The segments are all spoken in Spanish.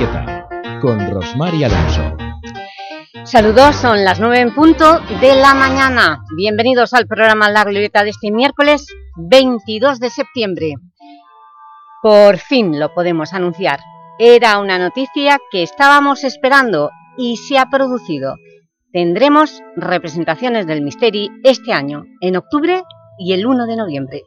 Glorieta, con Rosmar Alonso. Saludos, son las nueve en punto de la mañana. Bienvenidos al programa La Glorieta de este miércoles 22 de septiembre. Por fin lo podemos anunciar. Era una noticia que estábamos esperando y se ha producido. Tendremos representaciones del Misteri este año, en octubre y el 1 de noviembre.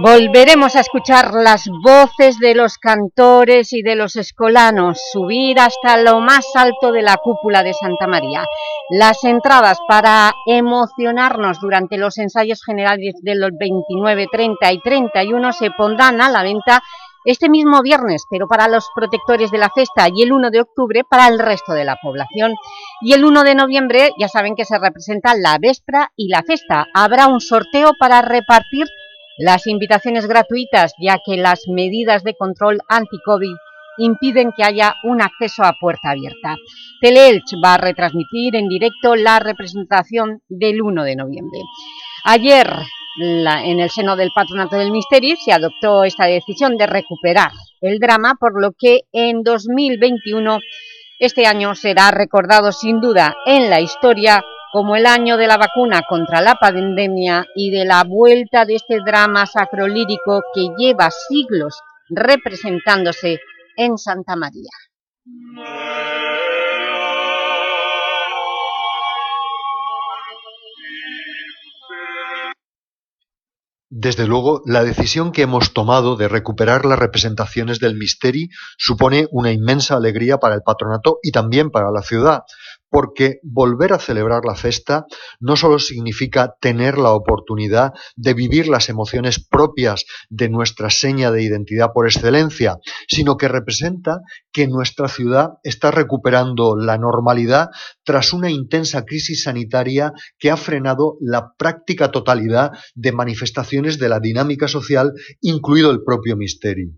Volveremos a escuchar las voces de los cantores y de los escolanos, subir hasta lo más alto de la cúpula de Santa María. Las entradas para emocionarnos durante los ensayos generales de los 29, 30 y 31 se pondrán a la venta este mismo viernes, pero para los protectores de la festa y el 1 de octubre para el resto de la población. Y el 1 de noviembre ya saben que se representa la Vespra y la Festa. Habrá un sorteo para repartir las invitaciones gratuitas, ya que las medidas de control anti-COVID impiden que haya un acceso a puerta abierta. Teleelch va a retransmitir en directo la representación del 1 de noviembre. Ayer, en el seno del Patronato del Misterio, se adoptó esta decisión de recuperar el drama, por lo que en 2021 este año será recordado sin duda en la historia como el año de la vacuna contra la pandemia y de la vuelta de este drama sacrolírico que lleva siglos representándose en Santa María. Desde luego, la decisión que hemos tomado de recuperar las representaciones del Misteri supone una inmensa alegría para el patronato y también para la ciudad, porque volver a celebrar la festa no solo significa tener la oportunidad de vivir las emociones propias de nuestra seña de identidad por excelencia, sino que representa que nuestra ciudad está recuperando la normalidad tras una intensa crisis sanitaria que ha frenado la práctica totalidad de manifestaciones de la dinámica social, incluido el propio misterio.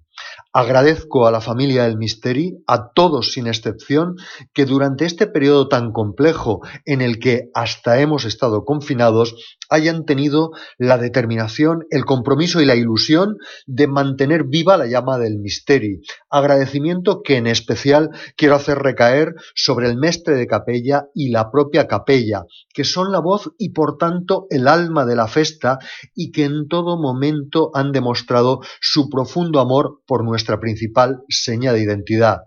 Agradezco a la familia del Misteri, a todos sin excepción, que durante este periodo tan complejo en el que hasta hemos estado confinados, hayan tenido la determinación, el compromiso y la ilusión de mantener viva la llama del Misteri. Agradecimiento que en especial quiero hacer recaer sobre el mestre de capella y la propia capella, que son la voz y por tanto el alma de la festa y que en todo momento han demostrado su profundo amor por nuestra principal seña de identidad.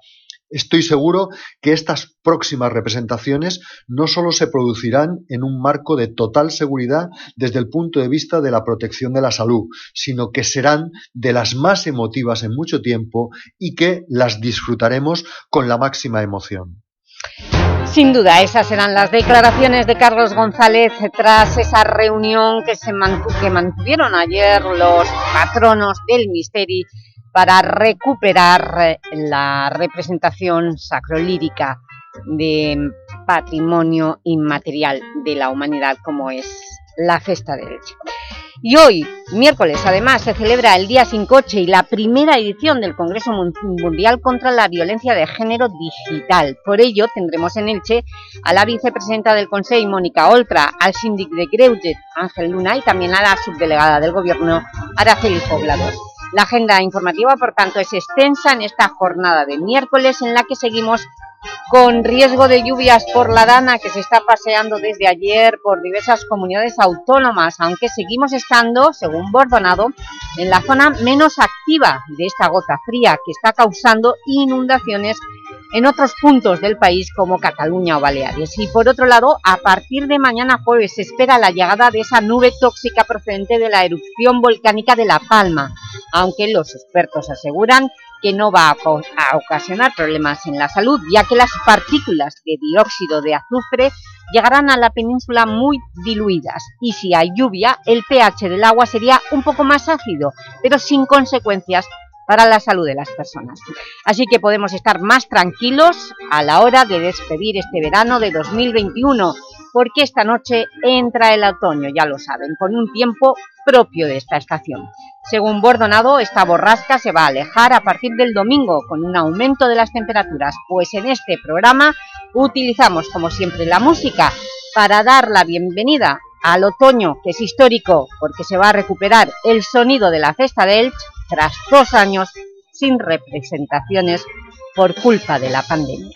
Estoy seguro que estas próximas representaciones no solo se producirán en un marco de total seguridad desde el punto de vista de la protección de la salud, sino que serán de las más emotivas en mucho tiempo y que las disfrutaremos con la máxima emoción. Sin duda, esas serán las declaraciones de Carlos González tras esa reunión que, se que mantuvieron ayer los patronos del Misteri para recuperar la representación sacrolírica de patrimonio inmaterial de la humanidad como es la Festa de Leche. Y hoy, miércoles, además, se celebra el Día Sin Coche y la primera edición del Congreso Mundial contra la Violencia de Género Digital. Por ello, tendremos en Elche a la vicepresidenta del Consejo, Mónica Oltra, al síndic de Greuget, Ángel Luna, y también a la subdelegada del Gobierno, Araceli Poblador. La agenda informativa, por tanto, es extensa en esta jornada de miércoles en la que seguimos con riesgo de lluvias por la Dana que se está paseando desde ayer por diversas comunidades autónomas, aunque seguimos estando, según Bordonado, en la zona menos activa de esta gota fría que está causando inundaciones en otros puntos del país como Cataluña o Baleares. Y por otro lado, a partir de mañana jueves se espera la llegada de esa nube tóxica procedente de la erupción volcánica de La Palma, aunque los expertos aseguran que no va a, ocasionar problemas en la salud, ya que las partículas de dióxido de azufre llegarán a la península muy diluidas y si hay lluvia, el pH del agua sería un poco más ácido, pero sin consecuencias para la salud de las personas. Así que podemos estar más tranquilos a la hora de despedir este verano de 2021 porque esta noche entra el otoño, ya lo saben, con un tiempo propio de esta estación. Según Bordonado, esta borrasca se va a alejar a partir del domingo con un aumento de las temperaturas, pues en este programa utilizamos como siempre la música para dar la bienvenida al otoño, que es histórico porque se va a recuperar el sonido de la Festa de Elche tras dos años sin representaciones por culpa de la pandemia.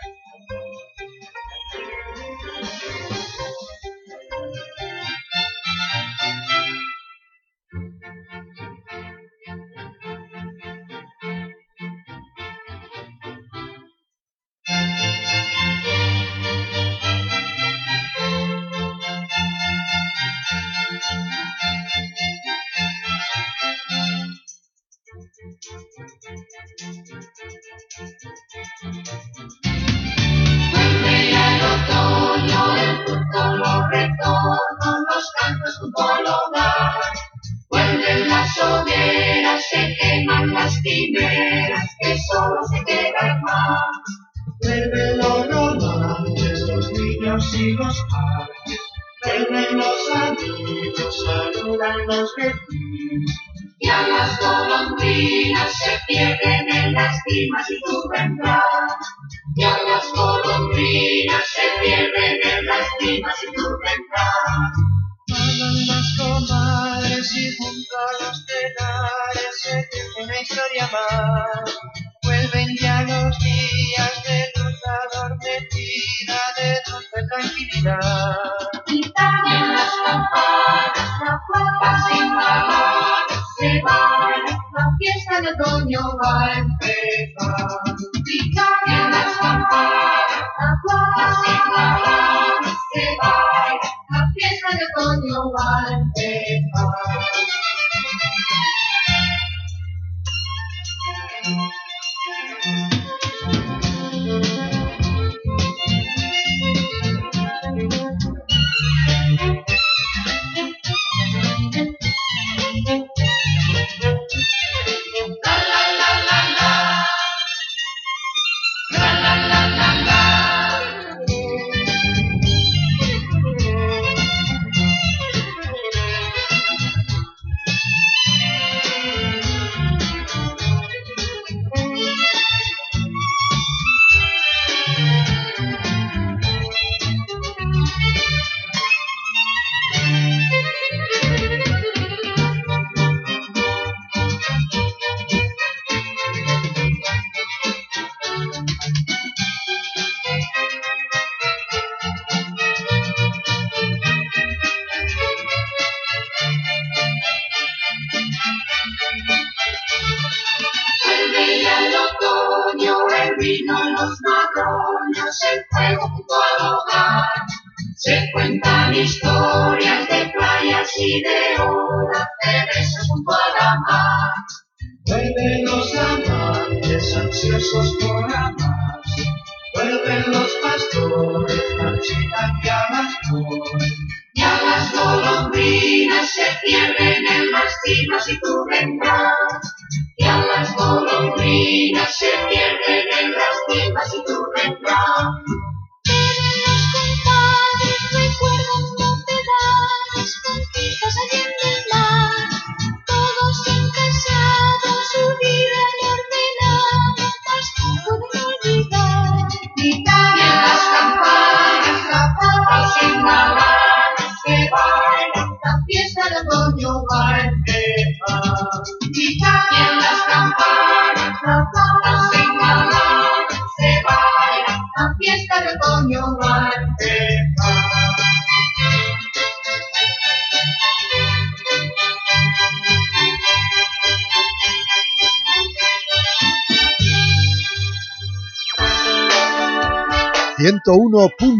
Y los padres. Vuelven los amigos, saludan los vecinos. Ya las golondrinas se pierden en las cimas y tú vendrás. Ya las golondrinas se pierden en las cimas y tú vendrás. Hablan las comadres y junto a los tenares se teje una historia más.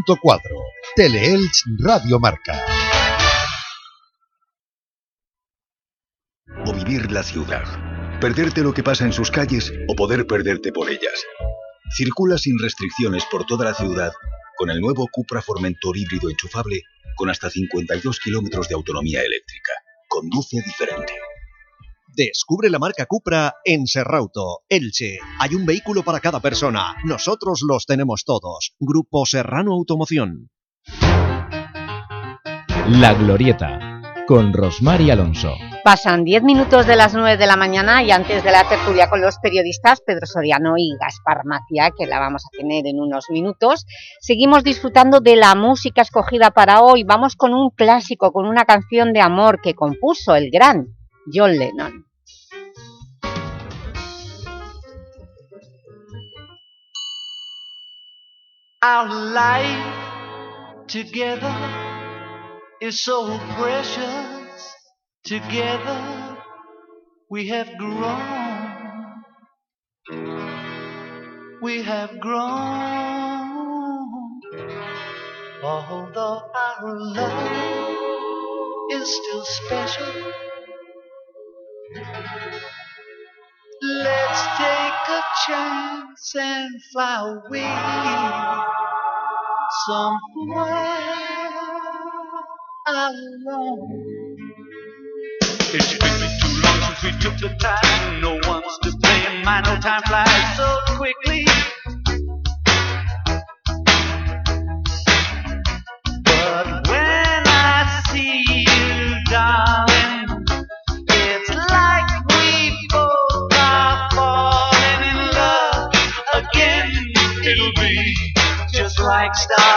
...101.4... Teleelch Radio Marca. o vivir la ciudad, perderte lo que pasa en sus calles o poder perderte por ellas. Circula sin restricciones por toda la ciudad con el nuevo Cupra Formentor híbrido enchufable con hasta 52 kilómetros de autonomía eléctrica. Conduce diferente. Descubre la marca Cupra en Serrauto, Elche. Hay un vehículo para cada persona. Nosotros los tenemos todos. Grupo Serrano Automoción. La Glorieta, con Rosmar y Alonso. Pasan 10 minutos de las 9 de la mañana y antes de la tertulia con los periodistas Pedro Soriano y Gaspar Macia, que la vamos a tener en unos minutos, seguimos disfrutando de la música escogida para hoy. Vamos con un clásico, con una canción de amor que compuso el gran John Lennon. Our life together is so precious. Together we have grown. We have grown. Although our love is still special. Let's take a chance and fly away somewhere alone. It's been too long since we took the time. No one's to blame. My no time flies so quickly. But when I see you, darling, Next stars.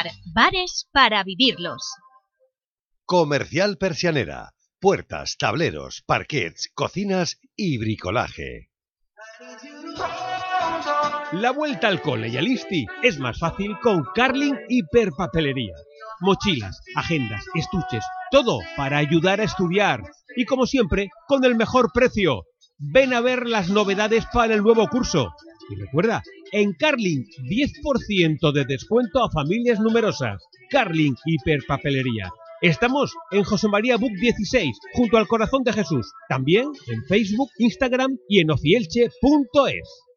bares para vivirlos. Comercial Persianera. Puertas, tableros, parquets, cocinas y bricolaje. La vuelta al cole y al ISTI es más fácil con Carling Hiperpapelería. Mochilas, agendas, estuches, todo para ayudar a estudiar. Y como siempre, con el mejor precio. Ven a ver las novedades para el nuevo curso. Y recuerda, en Carling, 10% de descuento a familias numerosas. Carling Hiperpapelería. Estamos en José María Book 16, junto al Corazón de Jesús. También en Facebook, Instagram y en ofielche.es.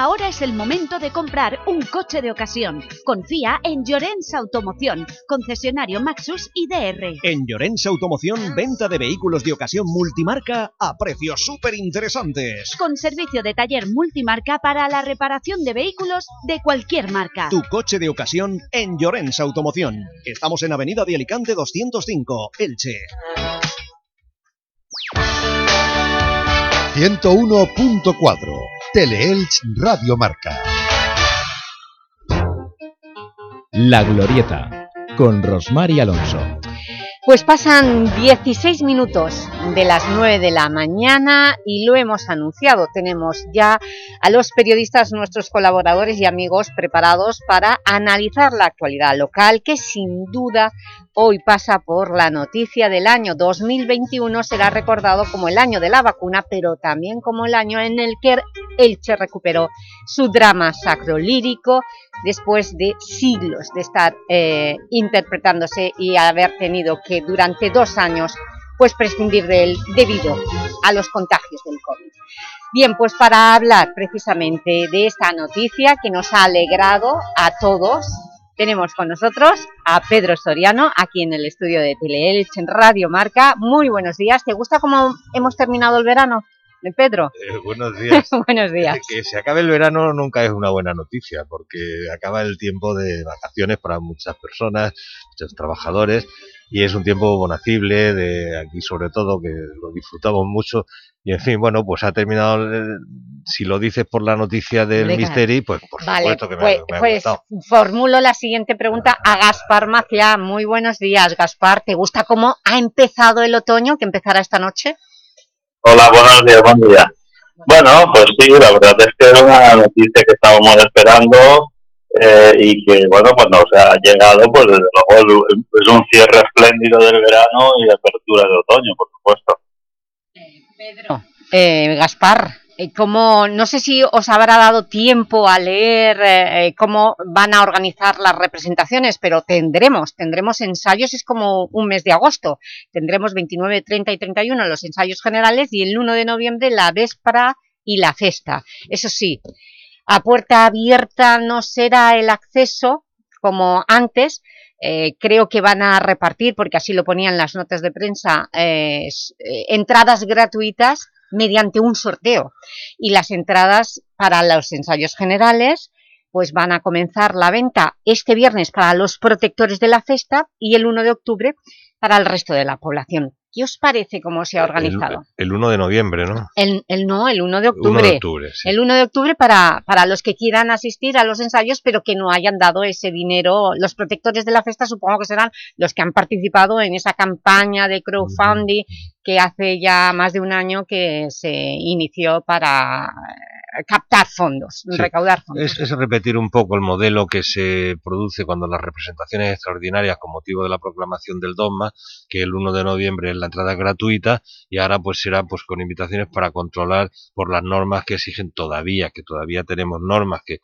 Ahora es el momento de comprar un coche de ocasión. Confía en Llorens Automoción, concesionario Maxus y DR. En Llorens Automoción, venta de vehículos de ocasión multimarca a precios súper interesantes. Con servicio de taller multimarca para la reparación de vehículos de cualquier marca. Tu coche de ocasión en Llorens Automoción. Estamos en Avenida de Alicante 205, Elche. 101.4 Teleelch Radio Marca. La Glorieta, con Rosmar y Alonso. Pues pasan 16 minutos de las 9 de la mañana y lo hemos anunciado. Tenemos ya a los periodistas, nuestros colaboradores y amigos preparados para analizar la actualidad local que sin duda hoy pasa por la noticia del año 2021. Será recordado como el año de la vacuna, pero también como el año en el que Elche recuperó su drama sacro-lírico después de siglos de estar eh, interpretándose y haber tenido que durante dos años pues prescindir de él debido a los contagios del COVID. Bien, pues para hablar precisamente de esta noticia que nos ha alegrado a todos, tenemos con nosotros a Pedro Soriano, aquí en el estudio de Teleelch en Radio Marca. Muy buenos días. ¿Te gusta cómo hemos terminado el verano? ¿De Pedro? Eh, buenos días. buenos días. Que se acabe el verano nunca es una buena noticia, porque acaba el tiempo de vacaciones para muchas personas, muchos trabajadores, y es un tiempo bonacible, de aquí sobre todo, que lo disfrutamos mucho, y en fin, bueno, pues ha terminado, el- si lo dices por la noticia del Hombre, Misteri, pues por Vale, supuesto que me, pues, ha- me ha pues gustado. formulo la siguiente pregunta a Gaspar Maciá. Muy buenos días, Gaspar. ¿Te gusta cómo ha empezado el otoño, que empezará esta noche? Hola, buenos días, buen día. Bueno, pues sí, la verdad es que era una noticia que estábamos esperando eh, y que, bueno, pues nos ha llegado, pues desde luego es un cierre espléndido del verano y apertura de otoño, por supuesto. Pedro. Eh, Gaspar, eh, ¿cómo, no sé si os habrá dado tiempo a leer eh, eh, cómo van a organizar las representaciones, pero tendremos, tendremos ensayos, es como un mes de agosto. Tendremos 29, 30 y 31 los ensayos generales y el 1 de noviembre la véspera y la festa. Eso sí, a puerta abierta no será el acceso como antes, eh, creo que van a repartir, porque así lo ponían las notas de prensa, eh, eh, entradas gratuitas mediante un sorteo. Y las entradas para los ensayos generales pues van a comenzar la venta este viernes para los protectores de la festa y el 1 de octubre para el resto de la población. ¿Qué os parece cómo se ha organizado? El, el 1 de noviembre, ¿no? El, el no, el 1 de 1 octubre. de octubre, sí. El 1 de octubre para, para los que quieran asistir a los ensayos, pero que no hayan dado ese dinero. Los protectores de la festa supongo que serán los que han participado en esa campaña de crowdfunding que hace ya más de un año que se inició para eh, captar fondos, Sí. recaudar fondos. Es, es repetir un poco el modelo que se produce cuando las representaciones extraordinarias con motivo de la proclamación del dogma, que el 1 de noviembre es la entrada gratuita y ahora pues será pues con invitaciones para controlar por las normas que exigen todavía, que todavía tenemos normas que,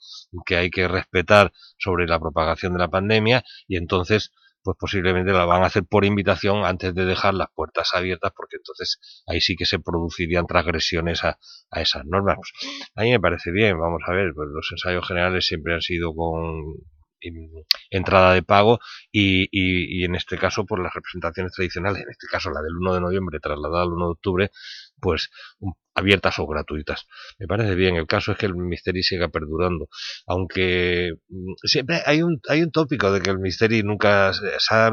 que hay que respetar sobre la propagación de la pandemia y entonces pues posiblemente la van a hacer por invitación antes de dejar las puertas abiertas, porque entonces ahí sí que se producirían transgresiones a, a esas normas. Pues, a mí me parece bien, vamos a ver, pues los ensayos generales siempre han sido con entrada de pago y, y, y en este caso por las representaciones tradicionales, en este caso la del 1 de noviembre trasladada al 1 de octubre, pues abiertas o gratuitas. Me parece bien, el caso es que el misterio siga perdurando, aunque mm, siempre hay un, hay un tópico de que el misterio nunca se ha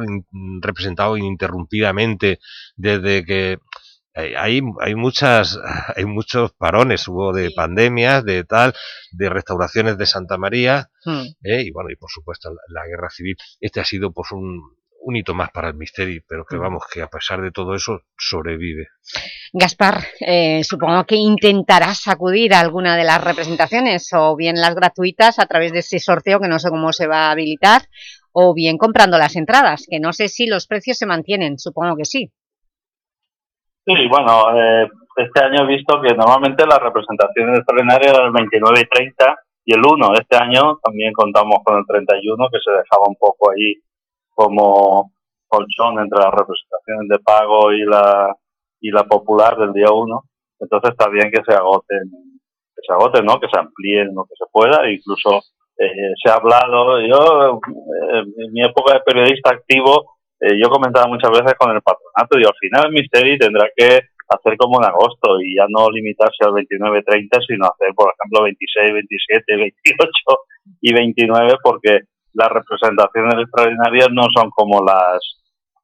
representado ininterrumpidamente desde que hay, hay, hay muchas, hay muchos parones, hubo de pandemias, de tal, de restauraciones de Santa María, Hmm. ¿eh? y bueno, y por supuesto la, la guerra civil. Este ha sido pues un, un hito más para el Misteri, pero que vamos, que a pesar de todo eso sobrevive. Gaspar, eh, supongo que intentarás acudir a alguna de las representaciones, o bien las gratuitas a través de ese sorteo que no sé cómo se va a habilitar, o bien comprando las entradas, que no sé si los precios se mantienen, supongo que sí. Sí, bueno, eh, este año he visto que normalmente las representaciones extraordinarias eran el 29 y 30 y el 1. Este año también contamos con el 31, que se dejaba un poco ahí como colchón entre las representaciones de pago y la y la popular del día 1. Entonces está bien que se agoten, que se agoten, ¿no? Que se amplíen lo que se pueda. Incluso eh, se ha hablado, yo eh, en mi época de periodista activo, eh, yo comentaba muchas veces con el patronato y al final el Misteri tendrá que hacer como en agosto y ya no limitarse al 29-30, sino hacer, por ejemplo, 26, 27, 28 y 29, porque las representaciones extraordinarias no son como las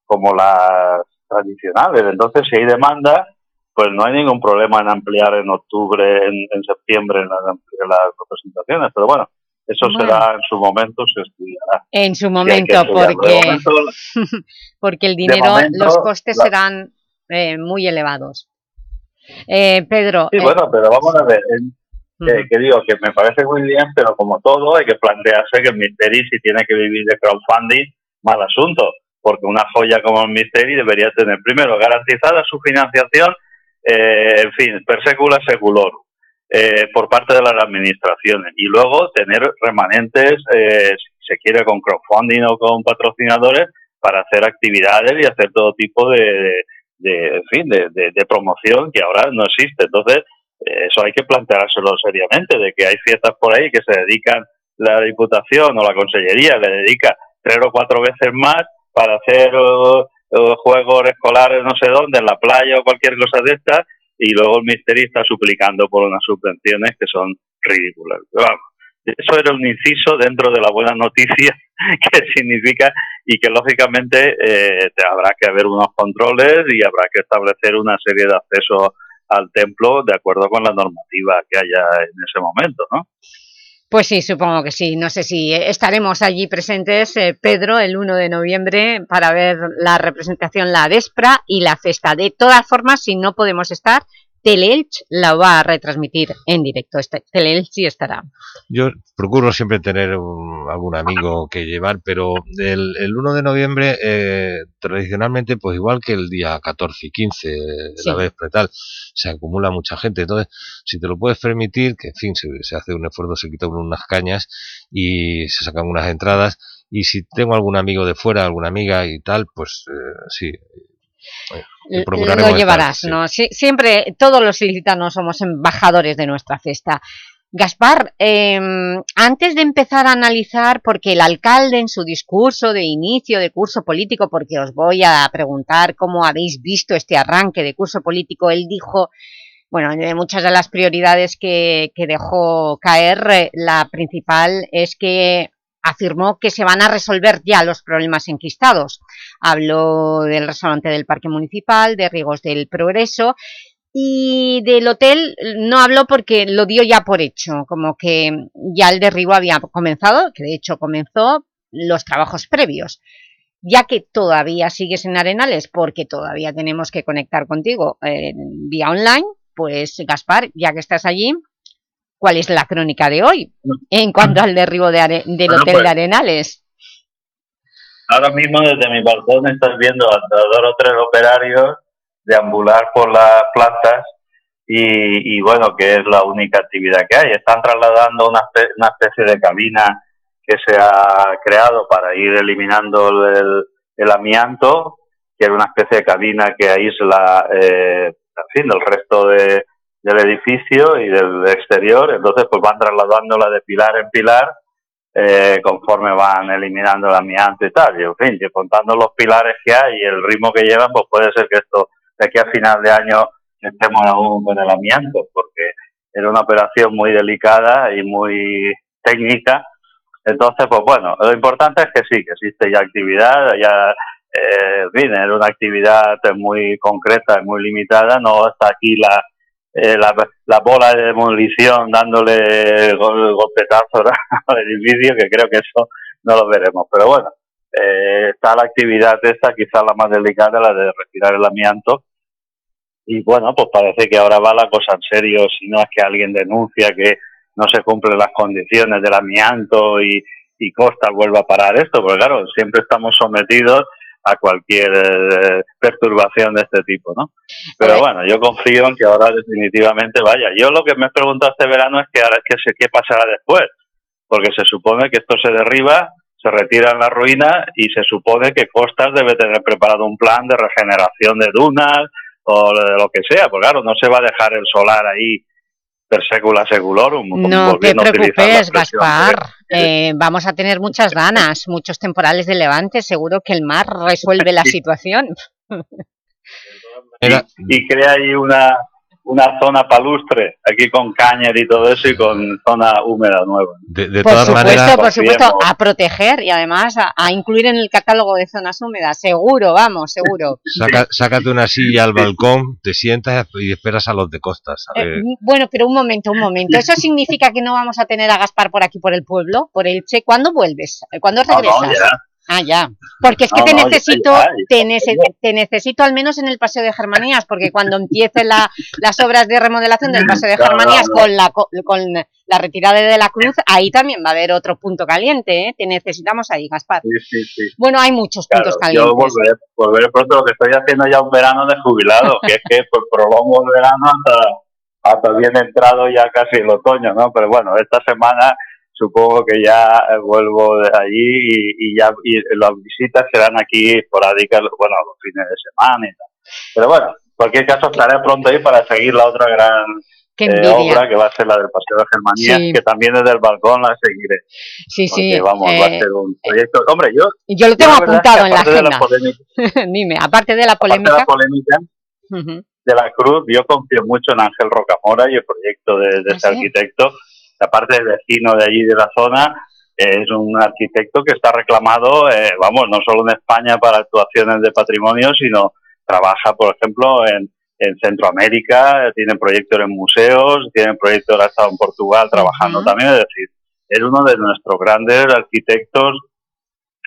como las tradicionales. Entonces, si hay demanda, pues no hay ningún problema en ampliar en octubre, en, septiembre las, las representaciones. Pero bueno, eso será en su momento, se estudiará. En su momento, porque, porque el dinero, los costes serán eh, muy elevados. Eh, Pedro... Sí, eh, bueno, pero vamos a ver, que, digo que me parece muy bien, pero como todo hay que plantearse que el Misteri si tiene que vivir de crowdfunding, mal asunto, porque una joya como el Misteri debería tener primero garantizada su financiación, en fin, per secula seculorum. por parte de las administraciones y luego tener remanentes, si se quiere, con crowdfunding o con patrocinadores para hacer actividades y hacer todo tipo de, de, en fin, de, de, promoción que ahora no existe. Entonces, eh, eso hay que planteárselo seriamente, de que hay fiestas por ahí que se dedican, la Diputación o la Consellería le dedica tres o cuatro veces más para hacer juegos escolares no sé dónde, en la playa o cualquier cosa de estas, y luego el Ministerio está suplicando por unas subvenciones que son ridículas. vamos, eso era un inciso dentro de la buena noticia que significa y que lógicamente eh, habrá que haber unos controles y habrá que establecer una serie de accesos al templo de acuerdo con la normativa que haya en ese momento, ¿no? Pues sí, supongo que sí. No sé si estaremos allí presentes, eh, Pedro, el 1 de noviembre para ver la representación La Despra y la Festa. De todas formas, si no podemos estar, Teleelch la va a retransmitir en directo. Este, Teleelch sí estará. Yo procuro siempre tener algún amigo que llevar, pero el, el 1 de noviembre, eh, tradicionalmente, pues igual que el día 14 y 15 de la vez tal, se acumula mucha gente. Entonces, si te lo puedes permitir, que en fin, se, hace un esfuerzo, se quitan unas cañas y se sacan unas entradas. Y si tengo algún amigo de fuera, alguna amiga y tal, pues eh, sí, lo llevarás, ¿no? siempre, todos los ilicitanos somos embajadores de nuestra fiesta. Gaspar, em, antes de empezar a analizar, porque el alcalde en su discurso de inicio de curso político, porque os voy a preguntar cómo habéis visto este arranque de curso político, él dijo, bueno, de muchas de las prioridades que, que dejó caer, la principal es que afirmó que se van a resolver ya los problemas enquistados. Habló del restaurante del Parque Municipal, de Riegos del Progreso y del hotel no habló porque lo dio ya por hecho, como que ya el derribo había comenzado, que de hecho comenzó los trabajos previos. Ya que todavía sigues en Arenales, porque todavía tenemos que conectar contigo eh, vía online, pues Gaspar, ya que estás allí, cuál es la crónica de hoy en cuanto al derribo de del Hotel pues, de Arenales. Ahora mismo desde mi balcón estás viendo a dos o tres operarios deambular por las plantas y, bueno, que es la única actividad que hay. Están trasladando una, una especie de cabina que se ha creado para ir eliminando el, el amianto, que era una especie de cabina que aísla, eh, en fin, del resto de, del edificio y del exterior, entonces pues van trasladándola de pilar en pilar eh, conforme van eliminando el amianto y tal, y en fin, contando los pilares que hay y el ritmo que llevan, pues puede ser que esto de aquí a final de año estemos aún con el amianto, porque era una operación muy delicada y muy técnica, entonces pues bueno, lo importante es que sí, que existe ya actividad, ya eh, en era una actividad muy concreta muy limitada, no está aquí la eh, la, la, bola de demolición dándole gol, golpetazo al edificio, que creo que eso no lo veremos. Pero bueno, eh, está la actividad esta, quizás la más delicada, la de retirar el amianto. Y bueno, pues parece que ahora va la cosa en serio, si no es que alguien denuncia que no se cumplen las condiciones del amianto y, y Costa vuelva a parar esto, porque claro, siempre estamos sometidos a cualquier eh, perturbación de este tipo, ¿no? Pero bueno, yo confío en que ahora definitivamente vaya. Yo lo que me he preguntado este verano es que ahora qué, qué pasará después, porque se supone que esto se derriba, se retira en la ruina y se supone que Costas debe tener preparado un plan de regeneración de dunas o de lo que sea, porque claro, no se va a dejar el solar ahí per seculorum. No te preocupes, Gaspar. Eh, vamos a tener muchas ganas, muchos temporales de levante. Seguro que el mar resuelve la situación. y, y crea ahí una, una zona palustre, aquí con cañas y todo eso, y con zona húmeda nueva. De, de por todas supuesto, maneras, por supuesto, a proteger y además a, a incluir en el catálogo de zonas húmedas. Seguro, vamos, seguro. saca- sácate una silla al balcón, te sientas y esperas a los de costas. a ver. Eh, bueno, pero un momento, un momento. ¿Eso significa que no vamos a tener a Gaspar por aquí, por el pueblo, por Elche? ¿Cuándo vuelves? ¿Cuándo No, no, regresas? ya. Ah, ya. Porque es que No, te no, necesito, ya, ya. te, nece- te necesito al menos en el Paseo de Germanías, porque cuando empiecen la, las obras de remodelación del Paseo de Germanías no. con la co- con la retirada de la cruz, ahí también va a haber otro punto caliente, ¿eh? Te necesitamos ahí, Gaspar. Sí, sí, sí. Bueno, hay muchos Claro, puntos yo calientes. volveré, volveré pronto, lo que estoy haciendo ya un verano de jubilado, que es que pues, prolongo el verano hasta, hasta bien entrado ya casi el otoño, ¿no? Pero bueno, esta semana supongo que ya eh, vuelvo de allí y, y ya y las visitas serán aquí esporádicas, bueno, los fines de semana y tal. Pero bueno, en cualquier caso estaré pronto ahí para seguir la otra gran eh, obra que va a ser la del Paseo de Germanía, Sí. que también desde el balcón la seguiré. Sí, sí. Porque, vamos, va a eh, ser un proyecto. Hombre, yo. yo lo tengo la apuntado en la agenda. polémica- Dime, aparte de la aparte de polémica. la polémica de la Cruz, yo confío mucho en Ángel Rocamora y el proyecto de, de ¿Ah, sí? arquitecto. Aparte de vecino de allí de la zona, eh, es un arquitecto que está reclamado, eh, vamos, no solo en España para actuaciones de patrimonio, sino trabaja, por ejemplo, en, en Centroamérica, eh, tiene proyectos en museos, tiene proyectos, ahora ha estado en Portugal trabajando también, es decir, es uno de nuestros grandes arquitectos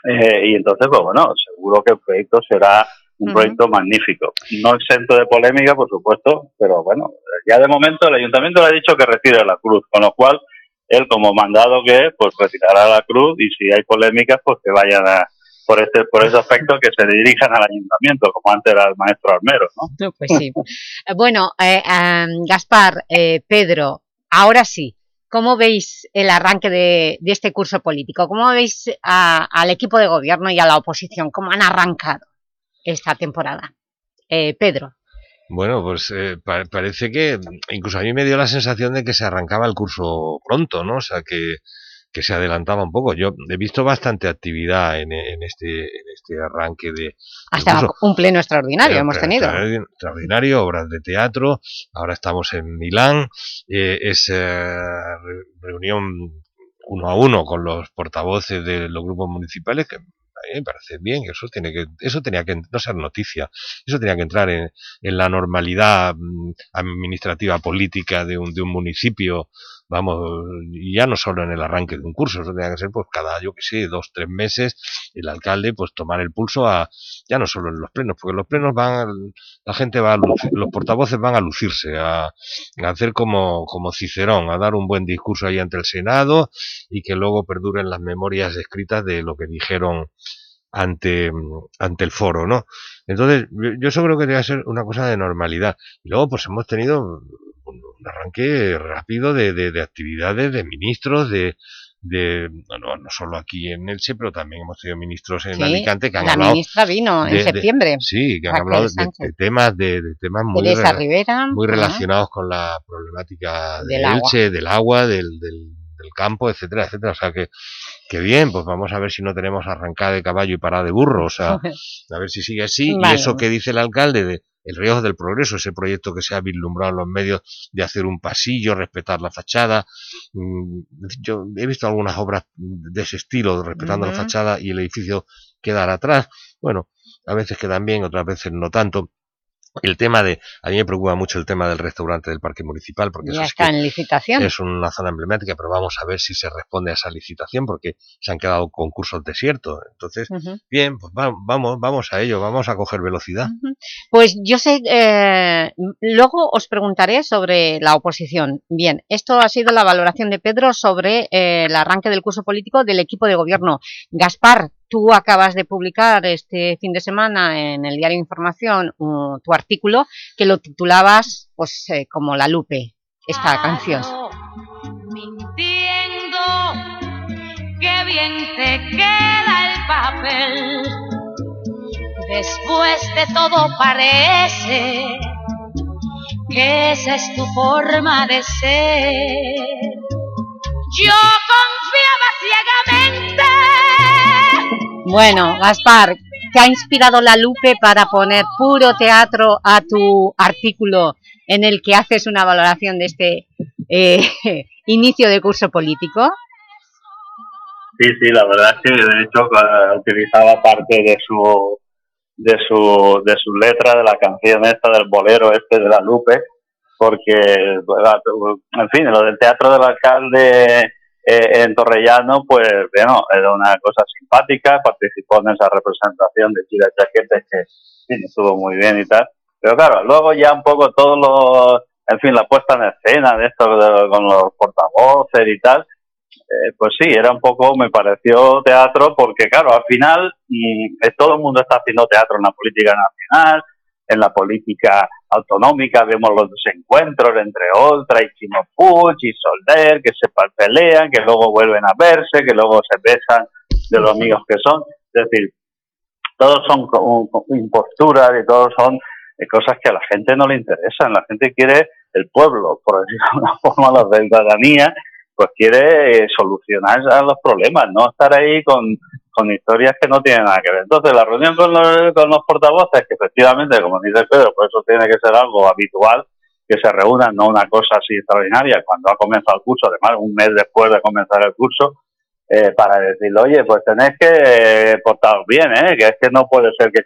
eh, y entonces, pues bueno, seguro que el proyecto será un proyecto magnífico. No exento de polémica, por supuesto, pero bueno, ya de momento el ayuntamiento le ha dicho que retire la cruz, con lo cual él como mandado que es, pues retirará la cruz y si hay polémicas, pues que vayan a, por este por ese aspecto que se dirijan al ayuntamiento, como antes era el maestro Armero, ¿no? Pues sí. Eh, Bueno, eh, Gaspar, eh, Pedro, ahora sí, ¿cómo veis el arranque de, de este curso político? ¿Cómo veis a- al equipo de gobierno y a la oposición? ¿Cómo han arrancado esta temporada? Eh, Pedro. Bueno, pues eh, pa- parece que incluso a mí me dio la sensación de que se arrancaba el curso pronto, ¿no? O sea, que, que se adelantaba un poco. Yo he visto bastante actividad en, en este en este arranque de Hasta curso. un pleno extraordinario Pero- hemos tenido. extraordi- Extraordinario, obras de teatro, ahora estamos en Milán, eh, es eh, re- reunión uno a uno con los portavoces de los grupos municipales, que mí me parece bien, eso tiene que, eso tenía que no ser noticia, eso tenía que entrar en, en la normalidad mm, administrativa política de un, de un municipio, vamos, ya no solo en el arranque de un curso, eso tenía que ser pues cada, yo que sé, dos, tres meses, el alcalde pues tomar el pulso a, ya no solo en los plenos, porque los plenos van, la gente va a lucir- los portavoces van a lucirse, a, a hacer como, como Cicerón, a dar un buen discurso ahí ante el Senado y que luego perduren las memorias escritas de lo que dijeron ante, ante el foro, ¿no? Entonces, yo eso creo que debe ser una cosa de normalidad. Y luego, pues hemos tenido un, arranque rápido de, de, de actividades de ministros, de, de no, no, solo aquí en Elche, pero también hemos tenido ministros en Sí, Alicante que han la hablado ministra vino en de- de- septiembre. sí, que han Raquel hablado de, temas de, temas muy, Teresa rela- Rivera. muy ajá. relacionados con la problemática de Del agua. Elche, del agua, del, del, del campo, etcétera, etcétera. O sea que, que bien, pues vamos a ver si no tenemos arrancada de caballo y parada de burro, o sea, a ver si sigue así. Vale. Y eso que dice el alcalde de el Río del Progreso, ese proyecto que se ha vislumbrado en los medios de hacer un pasillo, respetar la fachada. Mm, Yo he visto algunas obras de ese estilo, respetando la fachada y el edificio quedar atrás. Bueno, a veces quedan bien, otras veces no tanto. El tema de, a mí me preocupa mucho el tema del restaurante del parque municipal, porque Ya eso es está que en licitación. es una zona emblemática, pero vamos a ver si se responde a esa licitación, porque se han quedado concursos desiertos. Entonces, bien, pues va- vamos, vamos a ello, vamos a coger velocidad. Pues yo sé, eh, luego os preguntaré sobre la oposición. Bien, esto ha sido la valoración de Pedro sobre eh, el arranque del curso político del equipo de gobierno. Gaspar, tú acabas de publicar este fin de semana en el diario Información uh, tu artículo que lo titulabas pues eh, como La Lupe, esta canción. mintiendo, qué bien te queda el papel. Después de todo parece que esa es tu forma de ser. Yo confiaba ciegamente. Bueno, Gaspar, ¿te ha inspirado la Lupe para poner puro teatro a tu artículo en el que haces una valoración de este eh, inicio de curso político? Sí, sí, la verdad es que de hecho utilizaba parte de su de su de su letra de la canción esta del bolero este de la Lupe, porque en fin, lo del teatro del alcalde eh, en Torrellano, pues bueno, era una cosa simpática, participó en esa representación de Chile Chaquetes que estuvo muy bien y tal, pero claro, luego ya un poco todo lo, en fin, la puesta en escena de esto con los portavoces y tal, eh, pues sí, era un poco, me pareció teatro, porque claro, al final mm, eh, todo el mundo está haciendo teatro en la política nacional, en la política autonómica, vemos los desencuentros entre Oltra y Chimo Puig y Solder, que se pelean, que luego vuelven a verse, que luego se besan de los amigos que son. Es decir, todos son imposturas y todos son eh, cosas que a la gente no le interesan. La gente quiere el pueblo, por decirlo de una forma, la ciudadanía, pues quiere eh, solucionar los problemas, no estar ahí con, con historias que no tienen nada que ver. Entonces, la reunión con los, portavoces, que efectivamente, como dice Pedro, pues eso tiene que ser algo habitual, que se reúnan, no una cosa así extraordinaria, cuando ha comenzado el curso, además un mes después de comenzar el curso, eh, para decirle, oye, pues tenéis que eh, portaros bien, ¿eh? que es que no puede ser que,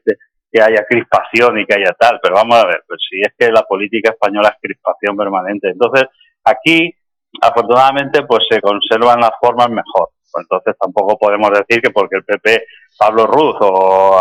que haya crispación y que haya tal, pero vamos a ver, pues si es que la política española es crispación permanente. Entonces, aquí, afortunadamente, pues se conservan las formas mejor. Entonces tampoco podemos decir que porque el PP, Pablo Ruz, o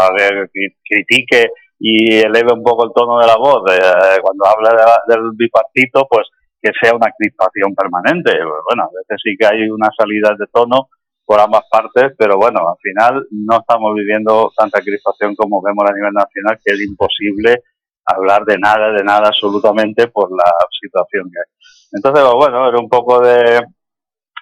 critique y eleve un poco el tono de la voz eh, cuando habla de la- del bipartito, pues que sea una crispación permanente. Bueno, a veces sí que hay unas salidas de tono por ambas partes, pero bueno, al final no estamos viviendo tanta crispación como vemos a nivel nacional, que es imposible hablar de nada, de nada absolutamente por la situación que hay. Entonces, bueno, era un poco de,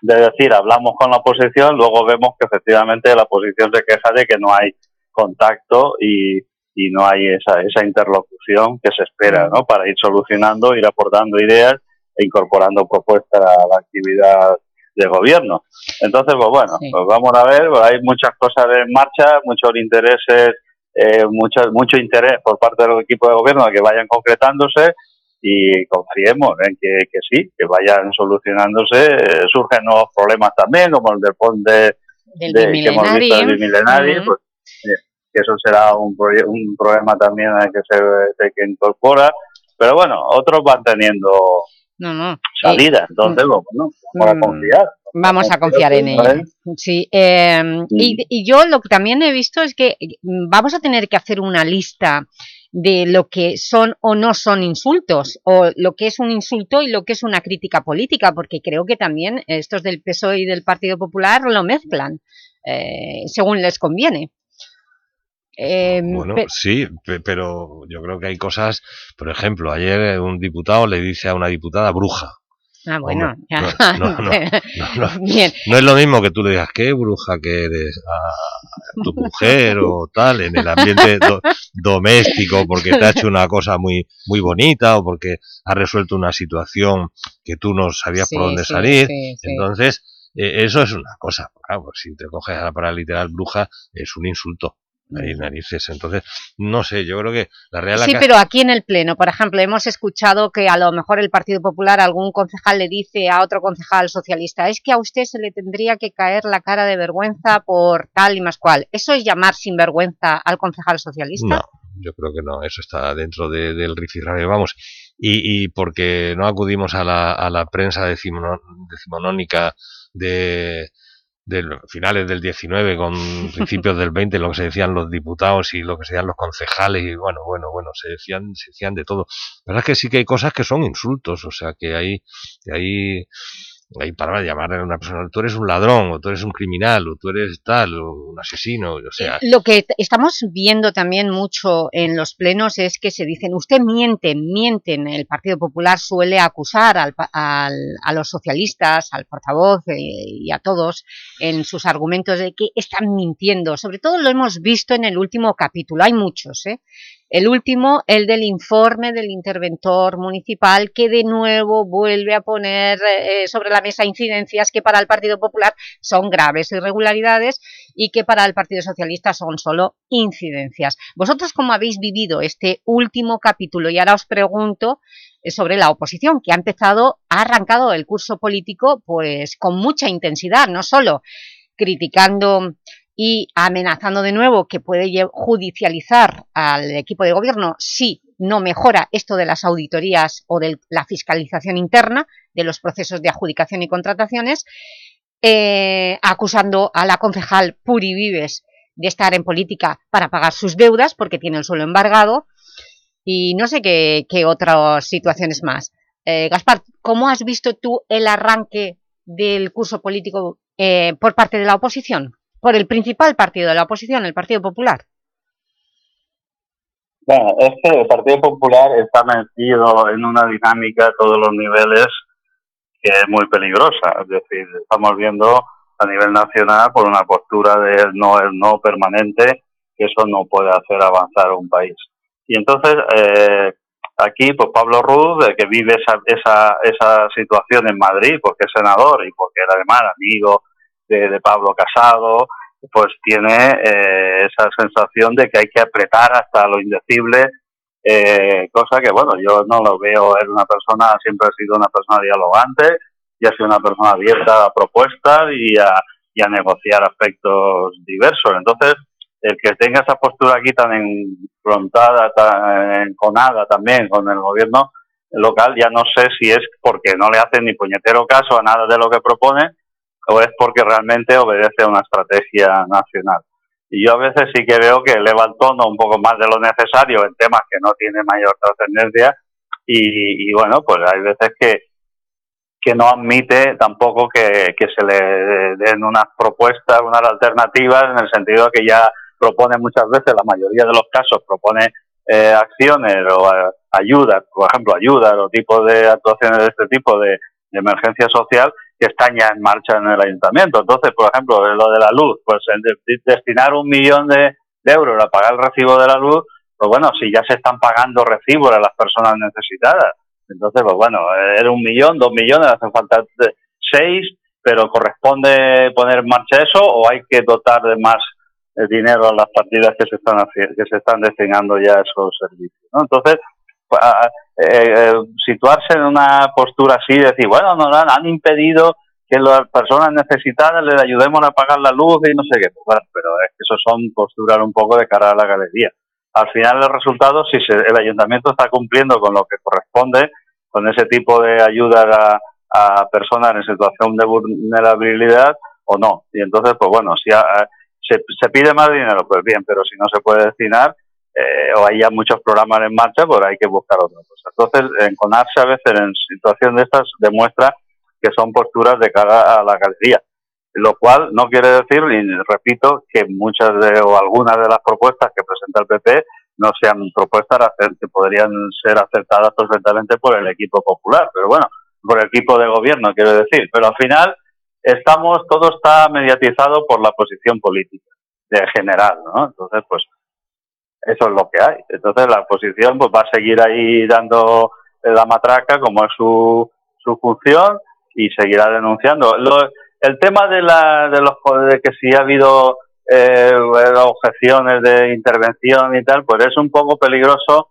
de decir, hablamos con la oposición, luego vemos que efectivamente la oposición se queja de que no hay contacto y, y no hay esa, esa interlocución que se espera, ¿no? Para ir solucionando, ir aportando ideas e incorporando propuestas a la actividad de gobierno. Entonces, pues bueno, pues vamos a ver, pues hay muchas cosas en marcha, muchos intereses, eh, mucho, mucho interés por parte del equipo de gobierno que vayan concretándose y confiemos en que, que sí, que vayan solucionándose. Eh, surgen nuevos problemas también, como el del ponte Del de, que hemos visto del Ujú. pues, eh, que eso será un, un problema también que se, se que incorpora. Pero bueno, otros van teniendo No, no. salida, entonces, pues, bueno, vamos a confiar. Vamos a confiar en ello. Sí, eh, y, y yo lo que también he visto es que mm, vamos a tener que hacer una lista de lo que son o no son insultos, o lo que es un insulto y lo que es una crítica política, porque creo que también estos del PSOE y del Partido Popular lo mezclan, eh, según les conviene. Eh, Bueno, pe- sí, pe- pero yo creo que hay cosas, por ejemplo, ayer un diputado le dice a una diputada bruja. Ah, bueno, Hombre, ya. no, no, no, no, no. Bien. No es lo mismo que tú le digas, qué bruja que eres a tu mujer o tal, en el ambiente do- doméstico, porque te ha hecho una cosa muy, muy bonita o porque ha resuelto una situación que tú no sabías Sí, por dónde sí, salir. sí. Entonces, eh, eso es una cosa. Claro, pues si te coges a la palabra literal bruja, es un insulto. Hay narices. Entonces, no sé, yo creo que la Real Sí, Acad- pero aquí en el Pleno, por ejemplo, hemos escuchado que a lo mejor el Partido Popular, algún concejal le dice a otro concejal socialista es que a usted se le tendría que caer la cara de vergüenza por tal y más cual. ¿Eso es llamar sinvergüenza al concejal socialista? No, yo creo que no, eso está dentro de, del rifirrafe, vamos, y, y porque no acudimos a la, a la prensa decimonónica de, de finales del 19 con principios del 20 lo que se decían los diputados y lo que se decían los concejales y bueno, bueno, bueno, se decían, se decían de todo. La verdad es que sí que hay cosas que son insultos, o sea que hay, que hay hay para llamar a una persona, tú eres un ladrón, o tú eres un criminal, o tú eres tal, o un asesino, o sea... Lo que estamos viendo también mucho en los plenos es que se dicen, usted miente, mienten, el Partido Popular suele acusar al, al, a los socialistas, al portavoz eh, y a todos en sus argumentos de que están mintiendo, sobre todo lo hemos visto en el último capítulo, hay muchos, ¿eh? El último, el del informe del interventor municipal, que de nuevo vuelve a poner eh, sobre la mesa incidencias que para el Partido Popular son graves irregularidades y que para el Partido Socialista son solo incidencias. ¿Vosotros cómo habéis vivido este último capítulo? Y ahora os pregunto eh, sobre la oposición, que ha empezado, ha arrancado el curso político pues con mucha intensidad, no solo criticando y amenazando de nuevo que puede judicializar al equipo de gobierno si no mejora esto de las auditorías o de la fiscalización interna de los procesos de adjudicación y contrataciones, eh, acusando a la concejal Puri Vives de estar en política para pagar sus deudas porque tiene el suelo embargado y no sé qué, otras situaciones más. Eh, Gaspar, ¿cómo has visto tú el arranque del curso político eh, por parte de la oposición? Por el principal partido de la oposición, el Partido Popular. Bueno, es que el Partido Popular está metido en una dinámica a todos los niveles que es muy peligrosa. Es decir, estamos viendo a nivel nacional por una postura de no es no permanente, que eso no puede hacer avanzar un país. Y entonces, eh, aquí, pues Pablo Ruz, que vive esa, esa, esa situación en Madrid, porque es senador y porque era además amigo de, Pablo Casado, pues tiene eh, esa sensación de que hay que apretar hasta lo indecible, eh, cosa que, bueno, yo no lo veo, es una persona, siempre ha sido una persona dialogante y ha sido una persona abierta a propuestas y a, a negociar aspectos diversos. Entonces, el que tenga esa postura aquí tan enfrontada, tan enconada también con el gobierno local, ya no sé si es porque no le hacen ni puñetero caso a nada de lo que propone o es porque realmente obedece a una estrategia nacional. Y yo a veces sí que veo que eleva el tono un poco más de lo necesario en temas que no tienen mayor trascendencia y, bueno, pues hay veces que, que no admite tampoco que, que se le den unas propuestas, unas alternativas, en el sentido que ya propone muchas veces, la mayoría de los casos propone eh, acciones o eh, ayudas, por ejemplo, ayudas o tipos de actuaciones de este tipo de emergencia social que están ya en marcha en el ayuntamiento. Entonces, por ejemplo, lo de la luz, pues destinar un millón de, euros a pagar el recibo de la luz, pues bueno, si ya se están pagando recibos a las personas necesitadas. Entonces, pues bueno, era un millón, dos millones, hacen falta seis, pero corresponde poner en marcha eso o hay que dotar de más eh, dinero a las partidas que se están que se están destinando ya a esos servicios. ¿no? Entonces, eh, eh, situarse en una postura así, decir, bueno, nos han, impedido que las personas necesitadas les ayudemos a pagar la luz y no sé qué. Pues pero es que eso son posturas un poco de cara a la galería. Al final el resultado, si el ayuntamiento está cumpliendo con lo que corresponde, con ese tipo de ayuda a, personas en situación de vulnerabilidad o no. Y entonces, pues bueno, si se, se pide más dinero, pues bien, pero si no se puede destinar, eh, o hay ya muchos programas en marcha, pues hay que buscar otra cosa. Entonces, enconarse a veces en situación de estas demuestra que son posturas de cara a la galería, lo cual no quiere decir, y repito, que muchas de, o algunas de las propuestas que presenta el PP no sean propuestas que podrían ser aceptadas perfectamente por el equipo popular, pero bueno, por el equipo de gobierno, quiero decir. Pero al final, estamos, todo está mediatizado por la posición política, de general, ¿no? Entonces, pues, eso es lo que hay. Entonces la oposición pues va a seguir ahí dando la matraca como es su, su función y seguirá denunciando. el tema de, la, de, los, de que si ha habido eh, objeciones de intervención y tal, pues es un poco peligroso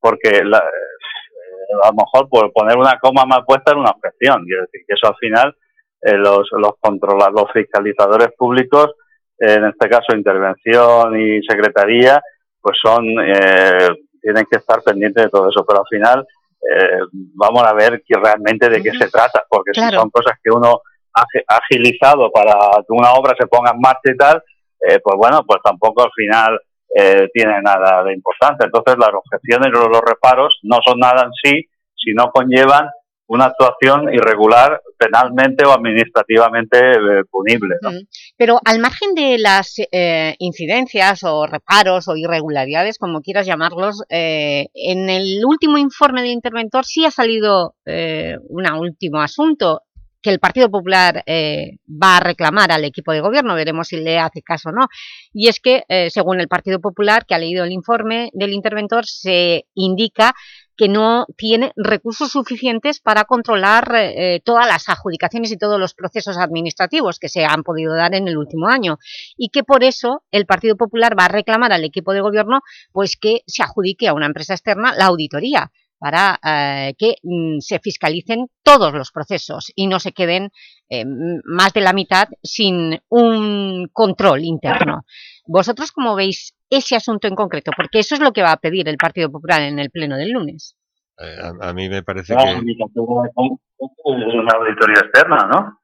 porque la, eh, a lo mejor por poner una coma mal puesta en una objeción. Quiero decir que eso al final eh, los, los controladores, los fiscalizadores públicos, en este caso intervención y secretaría, pues son, eh, tienen que estar pendientes de todo eso, pero al final eh, vamos a ver que realmente de qué se trata, porque si son cosas que uno ha agilizado para que una obra se ponga en marcha y tal, eh, pues bueno, pues tampoco al final eh, tiene nada de importante. Entonces las objeciones o los reparos no son nada en sí, sino conllevan una actuación irregular penalmente o administrativamente eh, punible. ¿no? Pero al margen de las eh, incidencias o reparos o irregularidades, como quieras llamarlos, eh, en el último informe del interventor sí ha salido un último asunto que el Partido Popular va a reclamar al equipo de gobierno, veremos si le hace caso o no, y es que, según el Partido Popular, que ha leído el informe del interventor, se indica que no tiene recursos suficientes para controlar eh, todas las adjudicaciones y todos los procesos administrativos que se han podido dar en el último año. Y que por eso el Partido Popular va a reclamar al equipo de gobierno pues que se adjudique a una empresa externa la auditoría para eh, que mm, se fiscalicen todos los procesos y no se queden eh, más de la mitad sin un control interno. ¿Vosotros cómo veis ese asunto en concreto? Porque eso es lo que va a pedir el Partido Popular en el pleno del lunes. Eh, a, a, mí me parece la que... Una auditoría externa, ¿no?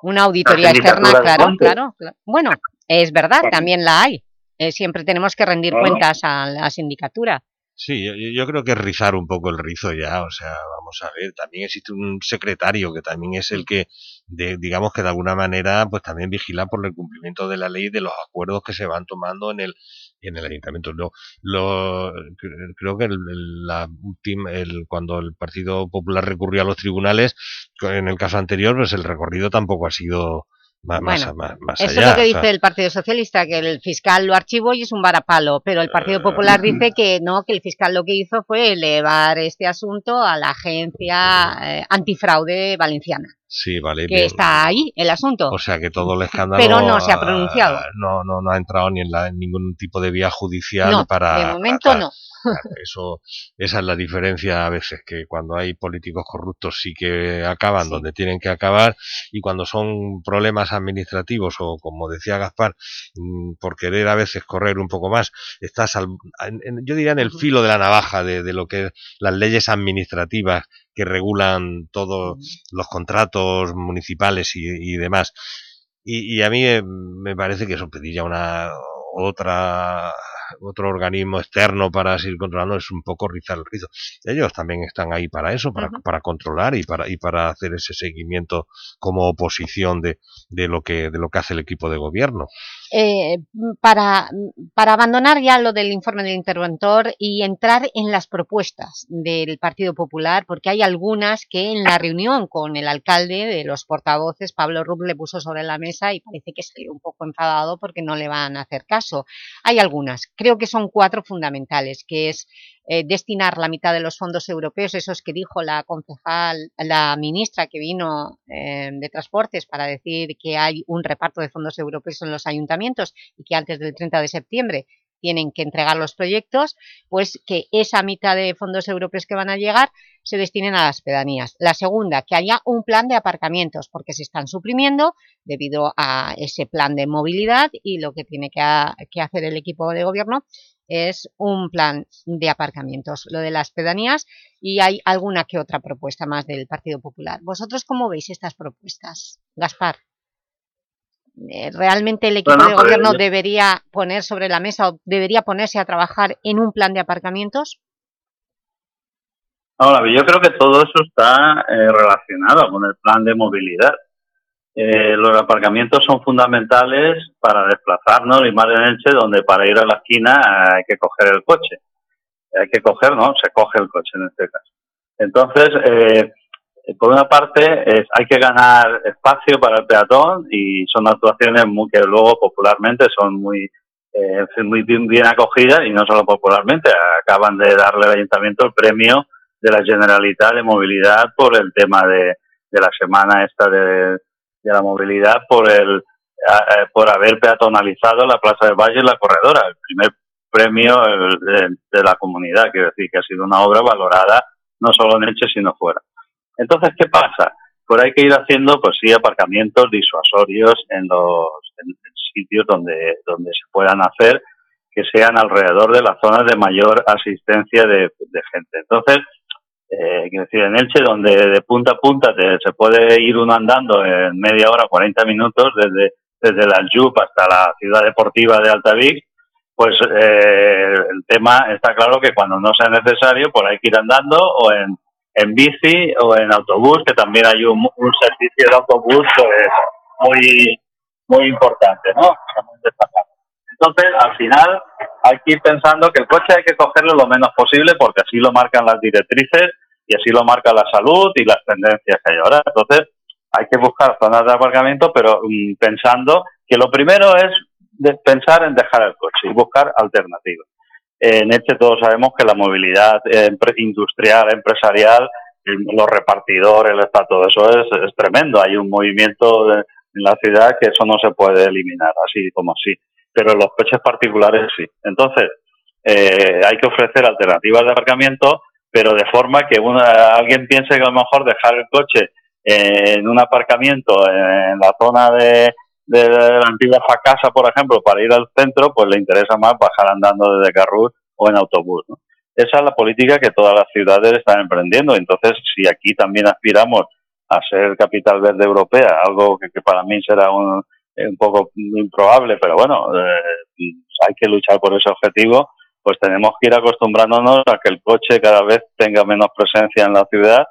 Una auditoría externa, claro, claro, claro. Bueno, es verdad, también la hay. Eh, siempre tenemos que rendir Claro. cuentas a la sindicatura. Sí, yo, yo creo que es rizar un poco el rizo ya, o sea, vamos a ver, también existe un secretario que también es el que, de, digamos que de alguna manera, pues también vigila por el cumplimiento de la ley de los acuerdos que se van tomando en el en el ayuntamiento. Lo, lo, cre- creo que el, el- la última, el, cuando el Partido Popular recurrió a los tribunales, en el caso anterior, pues el recorrido tampoco ha sido más, Bueno, más, más Eso allá. es lo que o dice sea, el Partido Socialista, que el fiscal lo archivó y es un varapalo, pero el Partido Popular dice que no, que el fiscal lo que hizo fue elevar este asunto a la agencia eh, antifraude valenciana, sí, vale, que bien. está ahí el asunto. O sea que todo el escándalo Pero no se ha pronunciado. No, no, no ha entrado ni en, la- en ningún tipo de vía judicial No, para. de momento para- no. Eso, esa es la diferencia a veces, que cuando hay políticos corruptos sí que acaban donde tienen que acabar y cuando son problemas administrativos o como decía Gaspar, mm, por querer a veces correr un poco más, estás al- yo diría en el filo de la navaja de, de lo que las leyes administrativas que regulan todos los contratos municipales y, y demás. Y, y a mí eh, me parece que eso pedir ya una otra otro organismo externo para seguir controlando es un poco rizar el rizo. Ellos también están ahí para eso, para, para controlar y para y para hacer ese seguimiento como oposición de, de lo que de lo que hace el equipo de gobierno. Eh, para, para abandonar ya lo del informe del interventor y entrar en las propuestas del Partido Popular, porque hay algunas que en la reunión con el alcalde de los portavoces, Pablo Rub, le puso sobre la mesa y parece que salió un poco enfadado porque no le van a hacer caso. Hay algunas, creo que son cuatro fundamentales, que es eh, destinar la mitad de los fondos europeos, esos que dijo la concejal, la ministra que vino eh, de Transportes para decir que hay un reparto de fondos europeos en los ayuntamientos y que antes del 30 de septiembre tienen que entregar los proyectos, pues que esa mitad de fondos europeos que van a llegar se destinen a las pedanías. La segunda, que haya un plan de aparcamientos, porque se están suprimiendo debido a ese plan de movilidad y lo que tiene que, ha- que hacer el equipo de gobierno es un plan de aparcamientos, lo de las pedanías, y hay alguna que otra propuesta más del Partido Popular. ¿Vosotros cómo veis estas propuestas? Gaspar. Eh, ¿Realmente el equipo Bueno, de pues, gobierno yo- debería poner sobre la mesa o debería ponerse a trabajar en un plan de aparcamientos? Ahora, yo creo que todo eso está eh, relacionado con el plan de movilidad. Eh, los aparcamientos son fundamentales para desplazarnos y más en Elche, donde para ir a la esquina hay que coger el coche. Hay que coger, ¿no? Se coge el coche en este caso. Entonces, eh, por una parte, es, hay que ganar espacio para el peatón y son actuaciones muy, que luego popularmente son muy, eh, muy bien, bien acogidas y no solo popularmente. Acaban de darle al ayuntamiento el premio de la Generalitat de Movilidad por el tema de, de la semana esta de, de la movilidad, por el eh, por haber peatonalizado la Plaza de Valle y la Corredora, el primer premio de la comunidad, quiero decir que ha sido una obra valorada no solo en Elche sino fuera. Entonces, ¿qué pasa? Pues hay que ir haciendo, pues sí, aparcamientos disuasorios en los en, sitios donde, donde se puedan hacer, que sean alrededor de las zonas de mayor asistencia de, de gente. Entonces, eh, quiero decir, en Elche, donde de punta a punta te- se puede ir uno andando en media hora, 40 minutos, desde, desde la Jup hasta la ciudad deportiva de Altavix, pues eh, el tema está claro que cuando no sea necesario, pues hay que ir andando o en, en bici o en autobús, que también hay un, un servicio de autobús pues, muy, muy importante, ¿no? Entonces, al final, hay que ir pensando que el coche hay que cogerlo lo menos posible porque así lo marcan las directrices y así lo marca la salud y las tendencias que hay ahora. Entonces, hay que buscar zonas de aparcamiento, pero mm, pensando que lo primero es pensar en dejar el coche y buscar alternativas. En este todos sabemos que la movilidad eh, industrial, empresarial, los repartidores, está- todo eso es, es tremendo. Hay un movimiento en la ciudad que eso no se puede eliminar así como así. Pero los coches particulares sí. Entonces, eh, hay que ofrecer alternativas de aparcamiento, pero de forma que una- alguien piense que a lo mejor dejar el coche en un aparcamiento en la zona de, de la antigua Facasa, por ejemplo, para ir al centro, pues le interesa más bajar andando desde Carrus o en autobús. ¿no? Esa es la política que todas las ciudades están emprendiendo. Entonces, si aquí también aspiramos a ser capital verde europea, algo que, que para mí será un, un poco improbable, pero bueno, eh, hay que luchar por ese objetivo, pues tenemos que ir acostumbrándonos a que el coche cada vez tenga menos presencia en la ciudad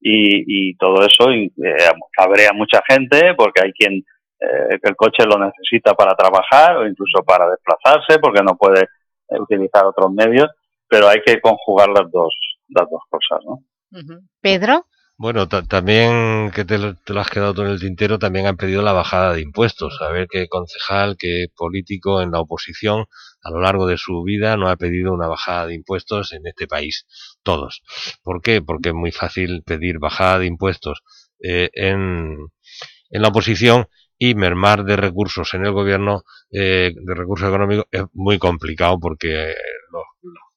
y, y todo eso y, eh, cabrea a mucha gente porque hay quien eh, que el coche lo necesita para trabajar o incluso para desplazarse porque no puede eh, utilizar otros medios, pero hay que conjugar las dos, las dos cosas, ¿no? Pedro, Bueno, ta- también que te lo, te lo has quedado tú en el tintero, también han pedido la bajada de impuestos. A ver qué concejal, qué político en la oposición a lo largo de su vida no ha pedido una bajada de impuestos en este país. Todos. ¿Por qué? Porque es muy fácil pedir bajada de impuestos eh, en, en la oposición y mermar de recursos en el gobierno, eh, de recursos económicos, es muy complicado porque eh, los-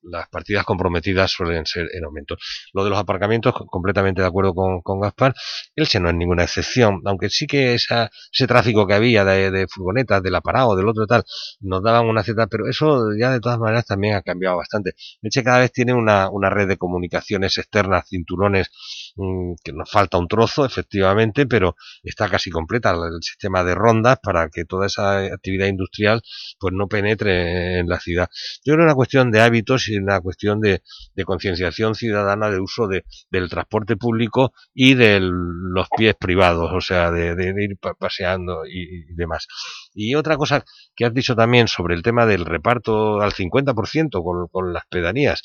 las partidas comprometidas suelen ser en aumento. Lo de los aparcamientos, co- completamente de acuerdo con, con Gaspar, Elche no es ninguna excepción, aunque sí que esa, ese tráfico que había de, de furgonetas, del aparado, del otro tal, nos daban una cierta, pero eso ya de todas maneras también ha cambiado bastante. Elche cada vez tiene una, una red de comunicaciones externas, cinturones, que nos falta un trozo, efectivamente, pero está casi completa el sistema de rondas para que toda esa actividad industrial pues no penetre en la ciudad. Yo creo que es una cuestión de hábitos y una cuestión de, de concienciación ciudadana de uso de, del transporte público y de los pies privados, o sea, de, ir pa- paseando y, y demás. Y otra cosa que has dicho también sobre el tema del reparto al 50% con, con las pedanías.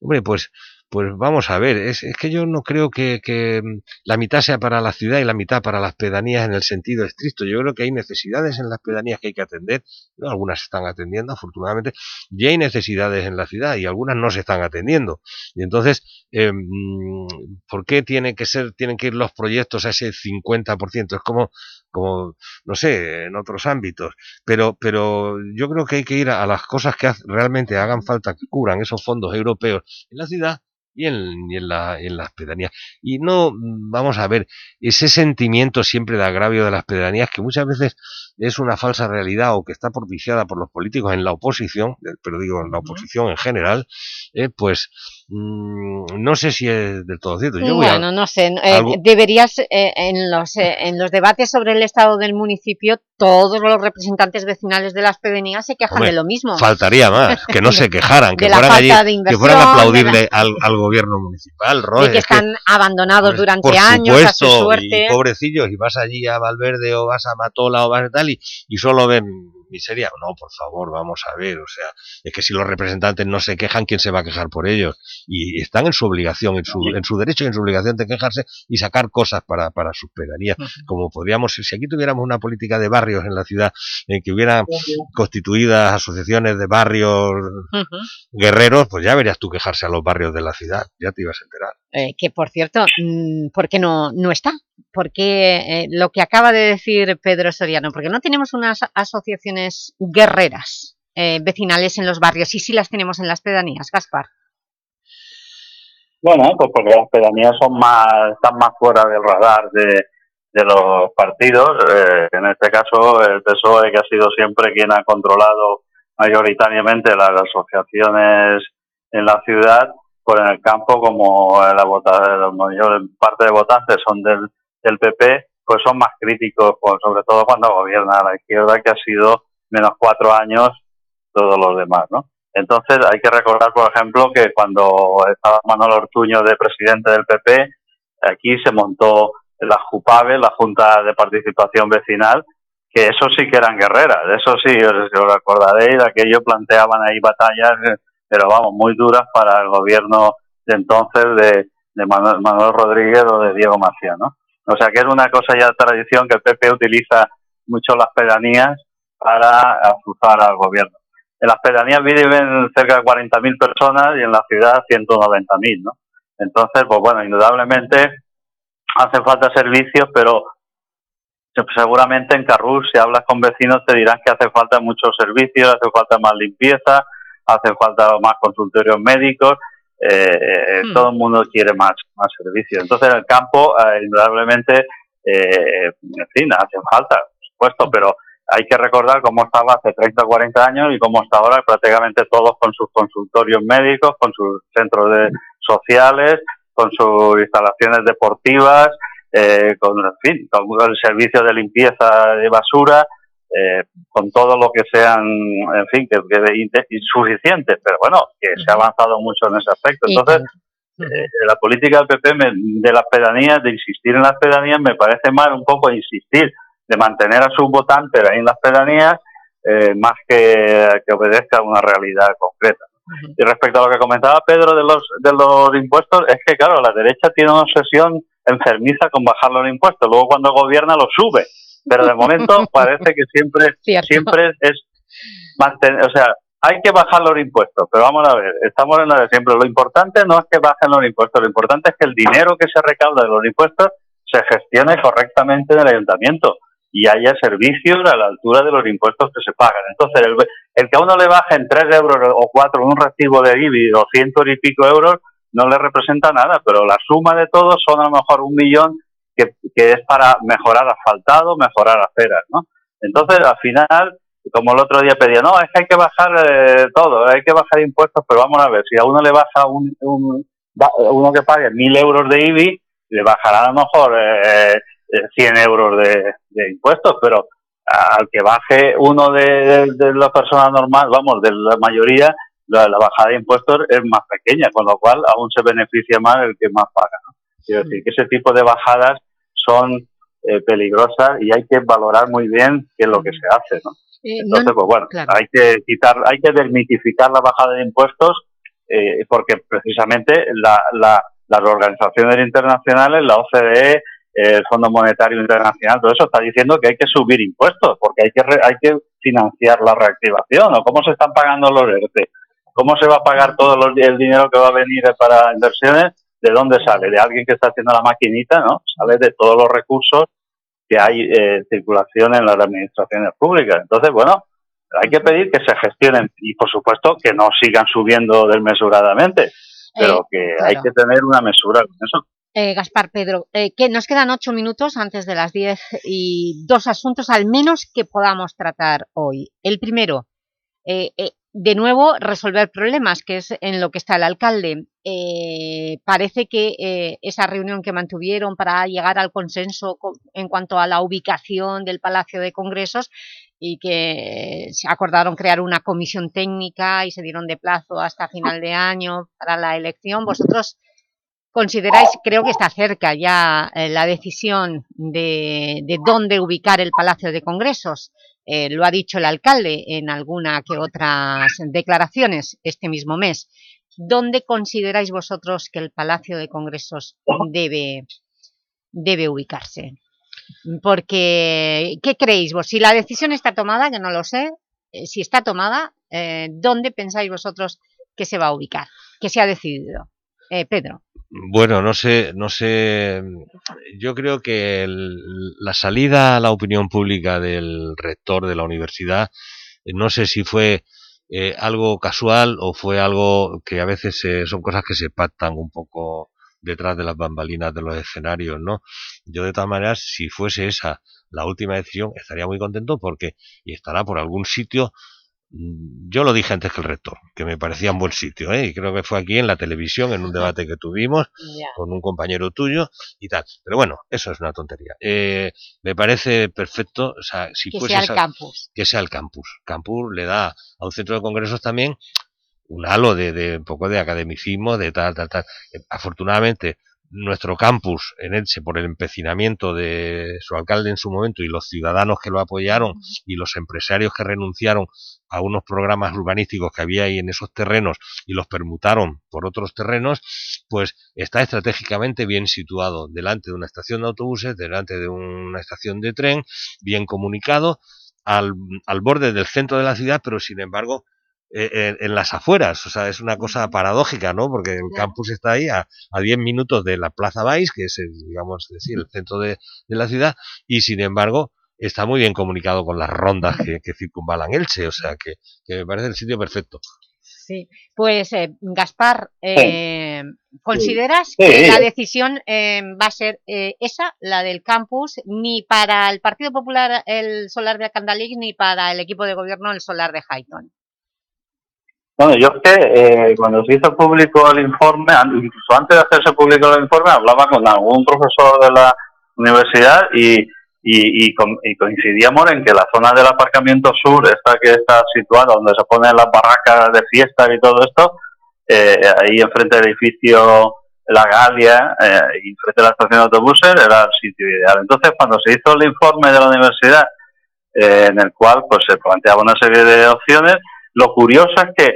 Hombre, pues, pues vamos a ver, es, es que yo no creo que, que mm, la mitad sea para la ciudad y la mitad para las pedanías en el sentido estricto. Yo creo que hay necesidades en las pedanías que hay que atender, algunas se están atendiendo afortunadamente, y hay necesidades en la ciudad y algunas no se están atendiendo. Y entonces, eh, mm, ¿por qué tiene que ser, tienen que ir los proyectos a ese 50%? Es como, como, no sé, en otros ámbitos. Pero, pero yo creo que hay que ir a, a las cosas que realmente hagan falta, que cubran esos fondos europeos en la ciudad y en, y en, la, en las pedanías. Y no, mm, vamos a ver, ese sentimiento siempre de agravio de las pedanías que muchas veces es una falsa realidad o que está propiciada por los políticos en la oposición, eh, pero digo en la oposición en general, eh, pues mm, no sé si es del todo cierto. Yo voy a- bueno, no sé, eh, algo- deberías, eh, en, los, en los debates sobre el estado del municipio, todos los representantes vecinales de las pedanías se quejan Hombre, de lo mismo. Faltaría más, que no se quejaran, que fueran allí, que fueran a la- aplaudirle al, al gobierno municipal, Roy, de que es que- están abandonados durante por años a su supuesto, suerte. y pobrecillos, y vas allí a Valverde o vas a Matola o vas a tal y, y solo ven miseria. No, por favor, vamos a ver, o sea, es que si los representantes no se quejan, ¿quién se va a quejar por ellos? Y están en su obligación, en su, en su derecho y en su obligación de quejarse y sacar cosas para, para sus pedanías. Como podríamos, si aquí tuviéramos una política de barrios en la ciudad, en que hubiera constituidas asociaciones de barrios guerreros, pues ya verías tú quejarse a los barrios de la ciudad, ya te ibas a enterar. Eh, que por cierto, mm, ¿por qué no, no está? Porque eh, lo que acaba de decir Pedro Soriano, porque no tenemos unas asociaciones guerreras eh, vecinales en los barrios y sí las tenemos en las pedanías, Gaspar. Bueno, pues porque las pedanías son más, están más fuera del radar de, de los partidos. Eh, en este caso, el PSOE, que ha sido siempre quien ha controlado mayoritariamente las asociaciones en la ciudad, pues en el campo, como la, mayor parte de votantes son del, PP, pues son más críticos, pues, sobre todo cuando gobierna la izquierda, que ha sido menos cuatro años todos los demás, ¿no? Entonces hay que recordar, por ejemplo, que cuando estaba Manuel Ortuño de presidente del PP, aquí se montó la JUPAVE, la Junta de Participación Vecinal, que eso sí que eran guerreras, eso sí, os, recordaréis, aquello planteaban ahí batallas, eh, pero vamos, muy duras para el gobierno de entonces de, Manuel, Manuel Rodríguez o de Diego Macía, ¿no? O sea que es una cosa ya de tradición que el PP utiliza mucho las pedanías para azuzar al gobierno. En las pedanías viven cerca de 40.000 personas y en la ciudad 190.000, ¿no? Entonces, pues bueno, indudablemente hacen falta servicios, pero seguramente en Carrús, si hablas con vecinos, te dirán que hace falta muchos servicios, hace falta más limpieza, hace falta más consultorios médicos, eh, Hmm. todo el mundo quiere más, más servicios. Entonces, en el campo, eh, indudablemente, eh, en fin, hace falta, por supuesto, pero hay que recordar cómo estaba hace 30 o 40 años y cómo está ahora prácticamente todos con sus consultorios médicos, con sus centros de, sociales, con sus instalaciones deportivas, eh, con, en fin, con el servicio de limpieza de basura, eh, con todo lo que sean, en fin, que, que insuficientes, pero bueno, que se ha avanzado mucho en ese aspecto. Entonces, eh, la política del PP me- de las pedanías, de insistir en las pedanías, me parece mal un poco insistir, de mantener a sus votantes ahí en las pedanías, eh, más que, que obedezca a una realidad concreta. Y respecto a lo que comentaba Pedro de los, de los impuestos, es que claro, la derecha tiene una obsesión enfermiza con bajar los impuestos, luego cuando gobierna los sube, pero de momento parece que siempre, siempre es mantener, o sea, hay que bajar los impuestos, pero vamos a ver, estamos en lo de siempre. Lo importante no es que bajen los impuestos, lo importante es que el dinero que se recauda de los impuestos se gestione correctamente en el ayuntamiento y haya servicios a la altura de los impuestos que se pagan. Entonces, el, el que a uno le bajen 3 euros o 4 en un recibo de IBI o ciento y pico euros no le representa nada, pero la suma de todos son a lo mejor un millón que, que es para mejorar asfaltado, mejorar aceras, ¿no? Entonces, al final, como el otro día pedía, no, es que hay que bajar eh, todo, hay que bajar impuestos, pero vamos a ver, si a uno le baja un, un uno que pague mil euros de IBI, le bajará a lo mejor eh, eh, 100 euros de, de impuestos, pero al que baje uno de, de, de la persona normal, vamos, de la mayoría, la, la bajada de impuestos es más pequeña, con lo cual aún se beneficia más el que más paga. ¿no? Quiero decir que ese tipo de bajadas son eh, peligrosas y hay que valorar muy bien qué es lo que se hace, ¿no? Eh, Entonces, no- pues bueno, claro. hay que quitar, hay que desmitificar la bajada de impuestos eh, porque precisamente la, la- las organizaciones internacionales, la OCDE, el Fondo Monetario Internacional, todo eso está diciendo que hay que subir impuestos porque hay que re- hay que financiar la reactivación o cómo se están pagando los ERTE, cómo se va a pagar todo los- el dinero que va a venir para inversiones, de dónde sale, de alguien que está haciendo la maquinita, ¿no? Sale de todos los recursos que hay eh, circulación en las administraciones públicas. Entonces, bueno, hay que pedir que se gestionen y, por supuesto, que no sigan subiendo desmesuradamente, pero que hay claro. que tener una mesura con eso. Eh, Gaspar, Pedro, eh, que nos quedan ocho minutos antes de las diez y dos asuntos al menos que podamos tratar hoy. El primero, eh, eh, de nuevo, resolver problemas, que es en lo que está el alcalde. Eh, parece que eh, esa reunión que mantuvieron para llegar al consenso co- en cuanto a la ubicación del Palacio de Congresos y que se acordaron crear una comisión técnica y se dieron de plazo hasta final de año para la elección. ¿Vosotros consideráis, creo que está cerca ya eh, la decisión de, de dónde ubicar el Palacio de Congresos? Eh, lo ha dicho el alcalde en alguna que otras declaraciones este mismo mes. ¿Dónde consideráis vosotros que el Palacio de Congresos debe, debe ubicarse? Porque, ¿qué creéis vos? Si la decisión está tomada, que no lo sé, eh, si está tomada, eh, ¿dónde pensáis vosotros que se va a ubicar? Que se ha decidido. Eh, Pedro. Bueno, no sé, no sé. Yo creo que el- la salida a la opinión pública del rector de la universidad, eh, no sé si fue eh, algo casual o fue algo que a veces son cosas que se pactan un poco detrás de las bambalinas de los escenarios, ¿no? Yo de todas maneras, si fuese esa la última decisión, estaría muy contento porque y estará por algún sitio yo lo dije antes que el rector, que me parecía un buen sitio, ¿eh? y creo que fue aquí en la televisión, en un debate que tuvimos con un compañero tuyo y tal. Pero bueno, eso es una tontería. Eh, me parece perfecto, o sea, si que sea el esa- campus. que sea el campus. Campus le da a un centro de congresos también un halo de, de un poco de academicismo, de tal, tal, tal. Eh, Afortunadamente, nuestro campus en Elche, por el empecinamiento de su alcalde en su momento y los ciudadanos que lo apoyaron y los empresarios que renunciaron a unos programas urbanísticos que había ahí en esos terrenos y los permutaron por otros terrenos, pues está estratégicamente bien situado delante de una estación de autobuses, delante de una estación de tren, bien comunicado, al, al borde del centro de la ciudad, pero sin embargo en, en las afueras. O sea, es una cosa paradójica, ¿no? Porque el campus está ahí a, a 10 minutos de la Plaza Baix, que es, el, digamos, decir, el centro de, de la ciudad, y sin embargo está muy bien comunicado con las rondas que, que circunvalan Elche, o sea, que, que me parece el sitio perfecto. Sí, pues eh, Gaspar, eh, ¿consideras Sí. que Sí. la decisión eh, va a ser eh, esa, la del campus, ni para el Partido Popular el solar de Candalix, ni para el equipo de gobierno el solar de Highton? Bueno, yo es que eh, cuando se hizo público el informe, incluso antes de hacerse público el informe, hablaba con algún profesor de la universidad y, y, y co- y coincidíamos en que la zona del aparcamiento sur, esta que está situada donde se ponen las barracas de fiesta y todo esto, eh, ahí enfrente del edificio La Galia, eh, y enfrente de la estación de autobuses, era el sitio ideal. Entonces, cuando se hizo el informe de la universidad, eh, en el cual pues se planteaba una serie de opciones, lo curioso es que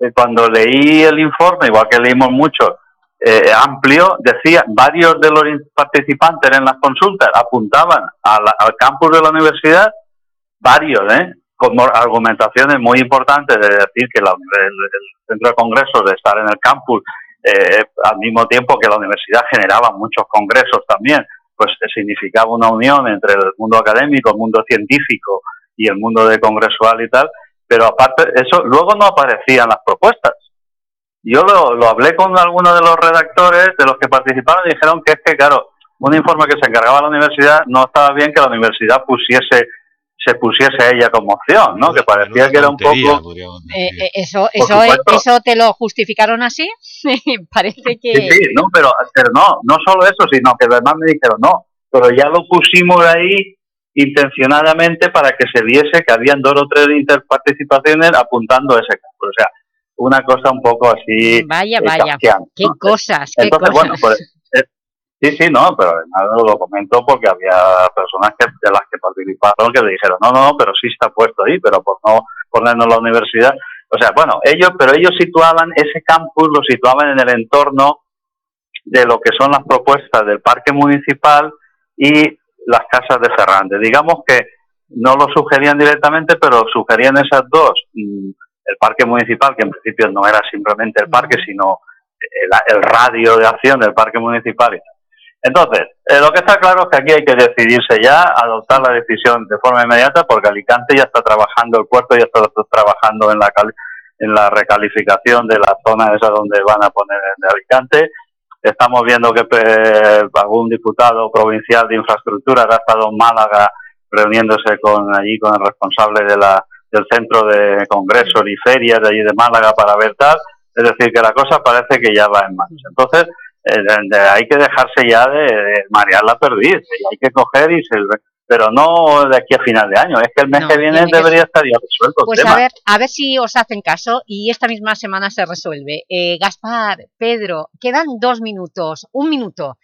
eh, cuando leí el informe, igual que leímos mucho, eh, amplio, decía, varios de los participantes en las consultas apuntaban al campus de la universidad, varios, ¿eh? Como argumentaciones muy importantes de decir que la el, el centro de congresos de estar en el campus, eh, al mismo tiempo que la universidad generaba muchos congresos también, pues eh, significaba una unión entre el mundo académico, el mundo científico y el mundo de congresual y tal, pero aparte eso luego no aparecían las propuestas. Yo lo, lo hablé con algunos de los redactores de los que participaron y dijeron que es que, claro, un informe que se encargaba la universidad no estaba bien que la universidad pusiese se pusiese a ella como opción, ¿no? Que parecía que era un poco... Eh, eh, eso, eso. ¿Eso te lo justificaron así? Parece que... Sí, sí, no, pero, pero no, no solo eso, sino que además me dijeron, no, pero ya lo pusimos ahí intencionadamente para que se viese que habían dos o tres interparticipaciones apuntando a ese campo. O sea, una cosa un poco así... Vaya, eh, vaya, kafkiana, qué ¿no? cosas, qué Entonces, cosas. bueno, pues, eh, sí, sí, no, pero además lo comento porque había personas que, de las que participaron que le dijeron, no, no, pero sí está puesto ahí, pero por no ponernos la universidad. O sea, bueno, ellos, pero ellos situaban ese campus, lo situaban en el entorno de lo que son las propuestas del parque municipal y las casas de Ferrande. Digamos que no lo sugerían directamente, pero sugerían esas dos. mm, El parque municipal, que en principio no era simplemente el parque, sino el, el radio de acción del parque municipal. Entonces, eh, lo que está claro es que aquí hay que decidirse ya, adoptar la decisión de forma inmediata, porque Alicante ya está trabajando, el puerto ya está trabajando en la, en la recalificación de la zona esa donde van a poner el de Alicante. Estamos viendo que eh, algún diputado provincial de infraestructura ha estado en Málaga reuniéndose con allí con el responsable de la, del centro de congresos y ferias de allí de Málaga para ver tal. Es decir, que la cosa parece que ya va en marcha. Entonces, eh, hay que dejarse ya de, de marear la perdiz, hay que coger y se, pero no de aquí a final de año, es que el mes No, que viene que debería estar ya resuelto el Pues tema. a ver, a ver si os hacen caso y esta misma semana se resuelve. Eh, Gaspar, Pedro, quedan dos minutos, un minuto.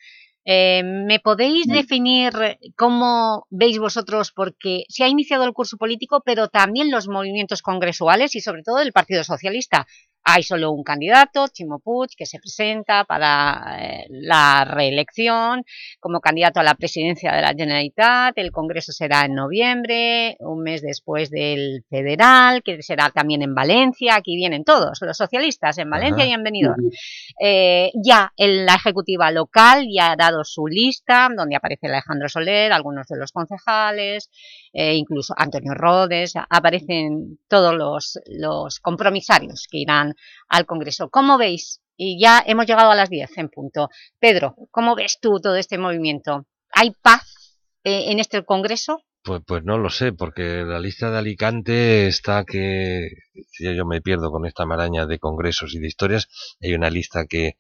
Eh, ¿Me podéis definir cómo veis vosotros? Porque se ha iniciado el curso político, pero también los movimientos congresuales y sobre todo el Partido Socialista. Hay solo un candidato, Chimo Puig, que se presenta para eh, la reelección como candidato a la presidencia de la Generalitat. El Congreso será en noviembre, un mes después del federal, que será también en Valencia. Aquí vienen todos, los socialistas en Valencia y en Benidorm. Eh, ya en la ejecutiva local ya ha dado su lista, donde aparece Alejandro Soler, algunos de los concejales, eh, incluso Antonio Rodes, aparecen todos los, los compromisarios que irán al Congreso. ¿Cómo veis? Y ya hemos llegado a las 10 en punto. Pedro, ¿cómo ves tú todo este movimiento? ¿Hay paz eh, en este Congreso? Pues, pues no lo sé, porque la lista de Alicante está que... Si yo me pierdo con esta maraña de congresos y de historias, hay una lista que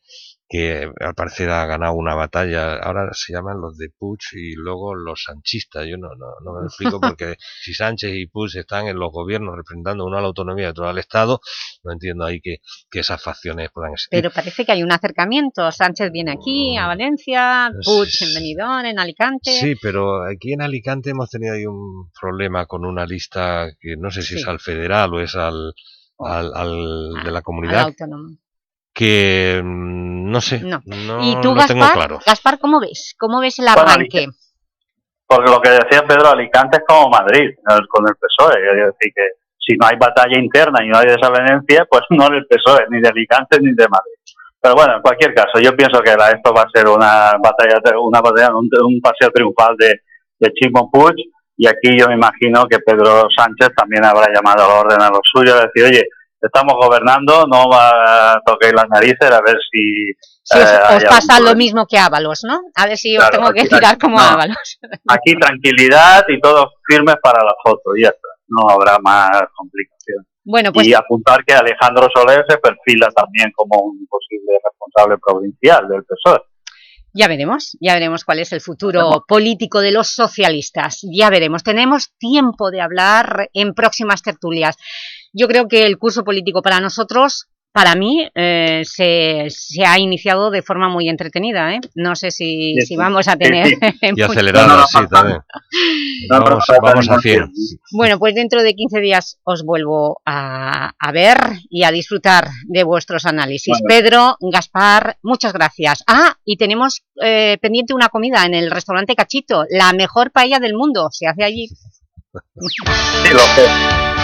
que al parecer ha ganado una batalla. Ahora se llaman los de Puig y luego los sanchistas. Yo no, no, no me explico porque si Sánchez y Puig están en los gobiernos representando uno a la autonomía y otro al Estado, no entiendo ahí que, que esas facciones puedan existir. Pero parece que hay un acercamiento. Sánchez viene aquí, a Valencia, Puig en Benidorm, en Alicante... Sí, pero aquí en Alicante hemos tenido ahí un problema con una lista que no sé si Sí. es al federal o es al, al, al de la al comunidad, autónomo. Que mm, no sé, No. no ¿Y tú, lo tengo Gaspar? claro. Gaspar, ¿cómo ves? ¿Cómo ves el Bueno, arranque? Porque lo que decía Pedro, Alicante es como Madrid, el- con el PSOE. Es decir, que si no hay batalla interna y no hay desavenencia, pues no del PSOE, ni de Alicante ni de Madrid. Pero bueno, en cualquier caso, yo pienso que la- esto va a ser una batalla, una batalla un, un paseo triunfal de, de Chimo Puig. Y aquí yo me imagino que Pedro Sánchez también habrá llamado al orden a los suyos, decir, oye, estamos gobernando, no va a toquéis las narices a ver si... Si os, eh, algún pasa lo problema". mismo que Ábalos, ¿no? A ver si os tengo que tirar como no. Ábalos. Aquí tranquilidad y todos firmes para la foto y ya está. No habrá más complicaciones. Bueno, pues y apuntar que Alejandro Soler se perfila también como un posible responsable provincial del PSOE. ya veremos, ya veremos cuál es el futuro político de los socialistas. Ya veremos, tenemos tiempo de hablar en próximas tertulias. Yo creo que el curso político para nosotros, para mí, eh, se, se ha iniciado de forma muy entretenida. ¿eh? No sé si, Sí, si sí. vamos a tener... sí. Y no, sí, también. Vamos, vamos a 100. Bueno, pues dentro de 15 días os vuelvo a, a ver y a disfrutar de vuestros análisis. Bueno. Pedro, Gaspar, muchas gracias. Ah, y tenemos eh, pendiente una comida en el restaurante Cachito, la mejor paella del mundo, se hace allí. Sí, lo sé.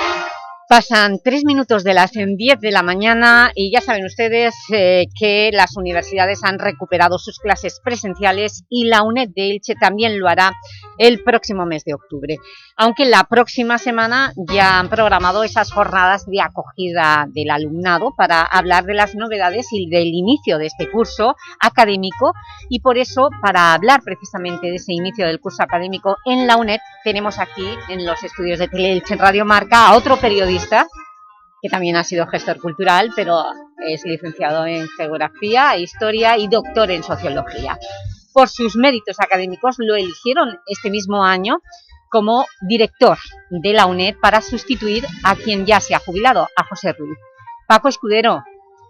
Pasan tres minutos de las 10 de la mañana y ya saben ustedes eh, que las universidades han recuperado sus clases presenciales y la UNED de Elche también lo hará el próximo mes de octubre. Aunque la próxima semana ya han programado esas jornadas de acogida del alumnado para hablar de las novedades y del inicio de este curso académico y por eso, para hablar precisamente de ese inicio del curso académico en la UNED, tenemos aquí en los estudios de Teleelche Radio Marca a otro periodista que también ha sido gestor cultural, pero es licenciado en Geografía, Historia y doctor en Sociología. Por sus méritos académicos lo eligieron este mismo año como director de la UNED para sustituir a quien ya se ha jubilado, a José Ruiz. Paco Escudero,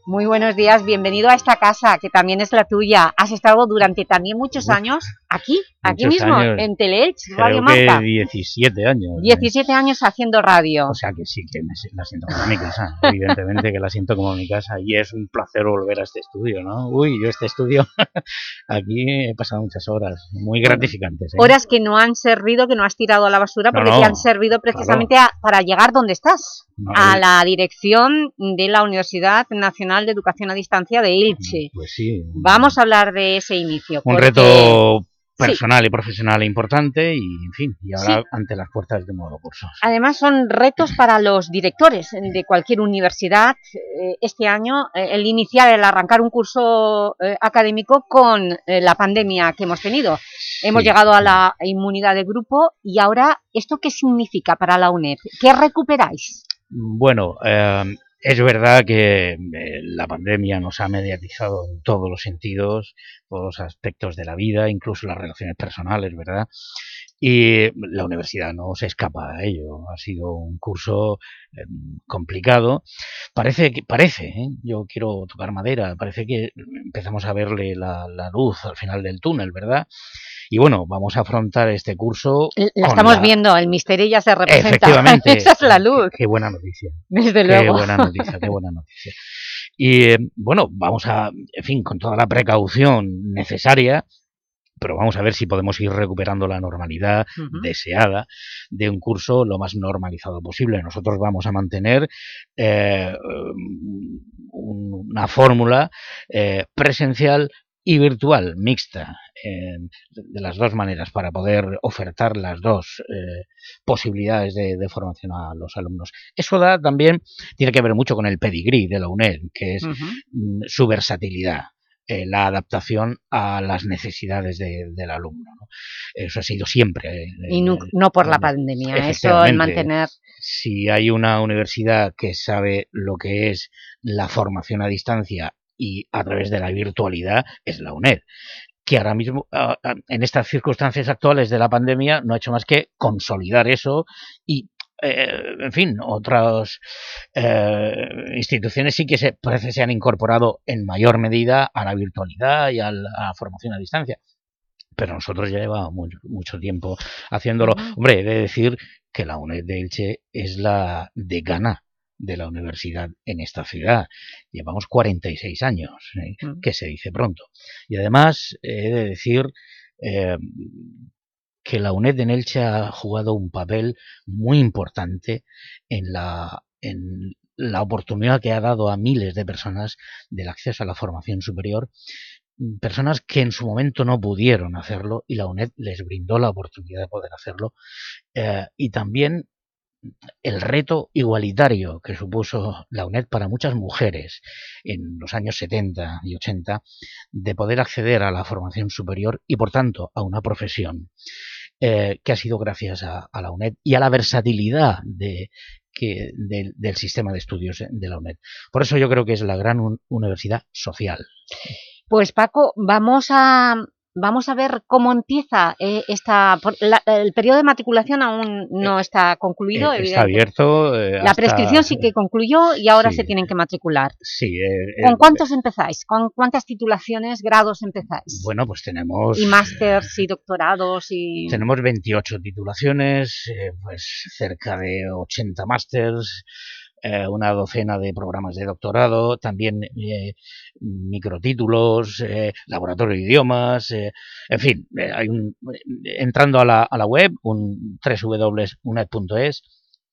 muy buenos días, bienvenido a esta casa, que también es la tuya. Has estado durante también muchos años aquí, aquí Muchos mismo, años. en Teleelch, Radio que Marca. 17 años. 17 años haciendo radio. O sea que sí, que me, la siento como mi casa. Evidentemente que la siento como mi casa. Y es un placer volver a este estudio, ¿no? Uy, yo este estudio, aquí he pasado muchas horas, muy gratificantes. ¿eh? Horas que no han servido, que no has tirado a la basura, porque no, te han servido precisamente a- para llegar donde estás, No, a la dirección de la Universidad Nacional de Educación a Distancia de Elche. Pues sí, Vamos a hablar de ese inicio. un porque- reto Sí. personal y profesional importante y, en fin, y ahora Sí. ante las puertas de un nuevo curso. Además son retos para los directores de cualquier universidad eh, este año, eh, el iniciar, el arrancar un curso eh, académico con la pandemia que hemos tenido. Hemos Sí. llegado a la inmunidad de grupo y ahora, ¿esto qué significa para la UNED? ¿Qué recuperáis? Bueno, eh, es verdad que eh, la pandemia nos ha mediatizado en todos los sentidos, todos los aspectos de la vida, incluso las relaciones personales, ¿verdad? Y la universidad no se escapa a ello. Ha sido un curso eh, complicado. Parece, que, parece ¿eh? yo quiero tocar madera, parece que empezamos a verle la, la luz al final del túnel, ¿verdad? Y bueno, vamos a afrontar este curso. La con estamos la- viendo, el misterio ya se representa. Efectivamente. Esa es la luz. Qué buena noticia. Desde Qué luego. buena noticia, qué buena noticia. Y eh, bueno, vamos a, en fin, con toda la precaución necesaria, pero vamos a ver si podemos ir recuperando la normalidad deseada de un curso lo más normalizado posible. Nosotros vamos a mantener eh, un- una fórmula eh, presencial y virtual, mixta, eh, de las dos maneras, para poder ofertar las dos eh, posibilidades de, de formación a los alumnos. Eso da también, tiene que ver mucho con el pedigrí de la UNED, que es mm, su versatilidad, eh, la adaptación a las necesidades de- del alumno. ¿no? Eso ha sido siempre. eh, Y no, no por la pandemia, eso el mantener... Si hay una universidad que sabe lo que es la formación a distancia y a través de la virtualidad, es la UNED que ahora mismo, en estas circunstancias actuales de la pandemia, no ha hecho más que consolidar eso y, eh, en fin, otras eh, instituciones sí que se, parece que se han incorporado en mayor medida a la virtualidad y a la, formación a distancia. Pero nosotros ya llevamos mucho, mucho tiempo haciéndolo. Hombre, he de decir que la UNED de Elche es la decana de la universidad en esta ciudad. Llevamos 46 años, ¿eh? Mm. que se dice pronto. Y además he de decir eh, que la UNED en Elche ha jugado un papel muy importante en la, en la oportunidad que ha dado a miles de personas del acceso a la formación superior, mm, personas que en su momento no pudieron hacerlo y la UNED les brindó la oportunidad de poder hacerlo. Eh, y también el reto igualitario que supuso la UNED para muchas mujeres en los años 70 y 80 de poder acceder a la formación superior y por tanto a una profesión eh, que ha sido gracias a, la UNED y a la versatilidad del- sistema de estudios de la UNED. Por eso yo creo que es la gran un- universidad social. Pues Paco, vamos a, vamos a ver cómo empieza eh, esta... la- el periodo de matriculación aún no está concluido, Eh, está abierto. eh, La hasta- prescripción sí que concluyó y ahora Sí. se tienen que matricular. Sí, eh, ¿Con eh, cuántos empezáis? ¿Con cuántas titulaciones, grados empezáis? Bueno, pues tenemos... Y másters y doctorados y... Tenemos 28 titulaciones, eh, pues cerca de 80 másters, eh, una docena de programas de doctorado, también eh, microtítulos, eh, laboratorio de idiomas, eh, en fin, eh, hay un, entrando a la, a la web, un www.uned.es,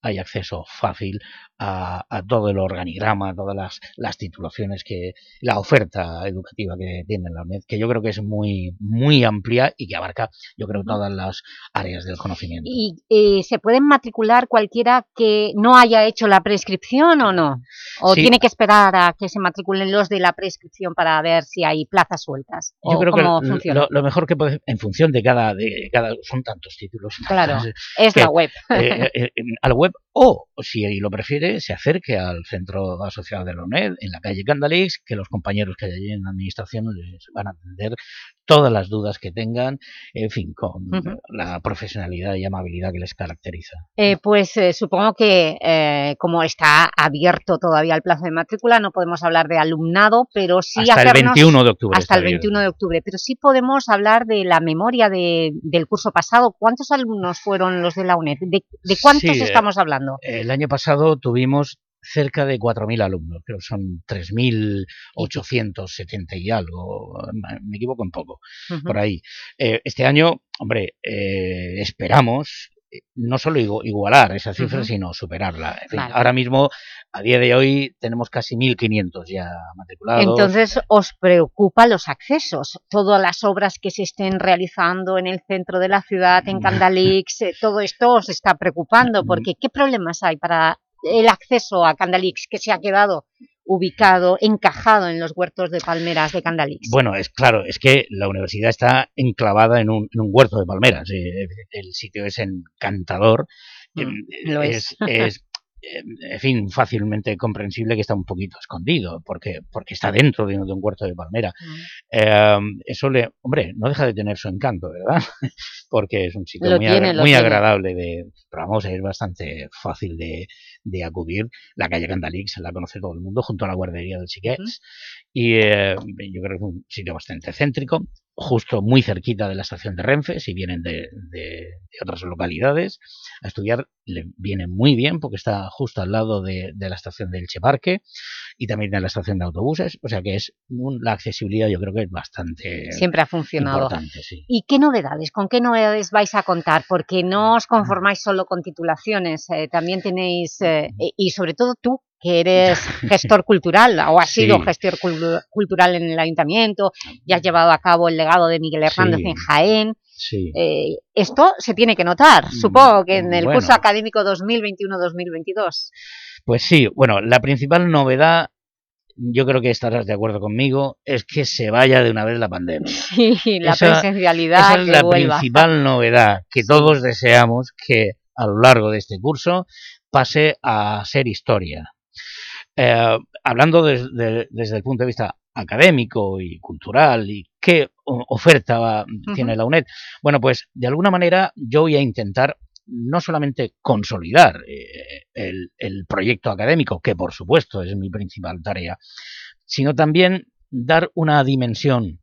hay acceso fácil a, a todo el organigrama, a todas las, las titulaciones que la oferta educativa que tiene la UNED, que yo creo que es muy muy amplia y que abarca, yo creo, todas las áreas del conocimiento. ¿Y eh, se pueden matricular cualquiera que no haya hecho la prescripción o no? ¿O Sí. tiene que esperar a que se matriculen los de la prescripción para ver si hay plazas sueltas? Yo ¿O creo que cómo lo- funciona? lo, lo mejor que puede, en función de cada, de cada, son tantos títulos. Claro, es que, la web. eh, eh, eh, a la web o, si lo prefiere, se acerque al centro asociado de la UNED en la calle Candalix, que los compañeros que hay allí en la administración les van a atender todas las dudas que tengan, en fin, con la profesionalidad y amabilidad que les caracteriza. Eh, pues eh, supongo que eh, como está abierto todavía el plazo de matrícula, no podemos hablar de alumnado, pero sí Hasta el hacernos... 21 de octubre Hasta el abierto. 21 de octubre, pero sí podemos hablar de la memoria de- del curso pasado. ¿Cuántos alumnos fueron los de la UNED? ¿De, de cuántos Sí, eh, estamos hablando? El año pasado tuvimos cerca de 4.000 alumnos, creo que son 3.870 y algo, me equivoco un poco, por ahí. Eh, este año, hombre, eh, esperamos eh, no solo igu- igualar esa cifra, sino superarla. En fin, Vale. Ahora mismo, a día de hoy, tenemos casi 1.500 ya matriculados. Entonces, ¿os preocupa los accesos? Todas las obras que se estén realizando en el centro de la ciudad, en Candalix, eh, todo esto os está preocupando, porque ¿qué problemas hay para el acceso a Candalix que se ha quedado ubicado, encajado en los huertos de palmeras de Candalix? Bueno, es claro, es que la universidad está enclavada en un, en un huerto de palmeras. eh, el sitio es encantador. em, lo es. es, em, en fin, fácilmente comprensible que está un poquito escondido, porque, porque está dentro de un, huerto de palmera. Eh, eso le, hombre, no deja de tener su encanto, ¿verdad? porque es un sitio Lo muy, tiene, agra- lo muy agradable de, pero vamos, es bastante fácil de, de acudir. La calle Candalix la conoce todo el mundo, junto a la guardería del Chiquets, y eh, yo creo que es un sitio bastante céntrico, justo muy cerquita de la estación de Renfe, si vienen de, de- de otras localidades. A estudiar le viene muy bien porque está justo al lado de, de la estación del Cheparque y también de la estación de autobuses, o sea que es un- la accesibilidad yo creo que es bastante Siempre ha funcionado. sí. ¿Y qué novedades? ¿Con qué novedades vais a contar? Porque no os conformáis solo con titulaciones, eh, también tenéis, eh, y sobre todo tú, que eres gestor cultural o has Sí. sido gestor cul- cultural en el Ayuntamiento y has llevado a cabo el legado de Miguel Hernández Sí. en Jaén. Sí. Eh, esto se tiene que notar, supongo que en el bueno. curso académico 2021-2022. Pues sí, bueno, la principal novedad, yo creo que estarás de acuerdo conmigo, es que se vaya de una vez la pandemia. Sí, la Esa- presencialidad Esa es que la vuelva. principal novedad que todos deseamos que a lo largo de este curso pase a ser historia. Eh, hablando des- de- desde el punto de vista académico y cultural y qué oferta tiene la UNED, bueno, pues de alguna manera yo voy a intentar no solamente consolidar eh, el, el proyecto académico, que por supuesto es mi principal tarea, sino también dar una dimensión,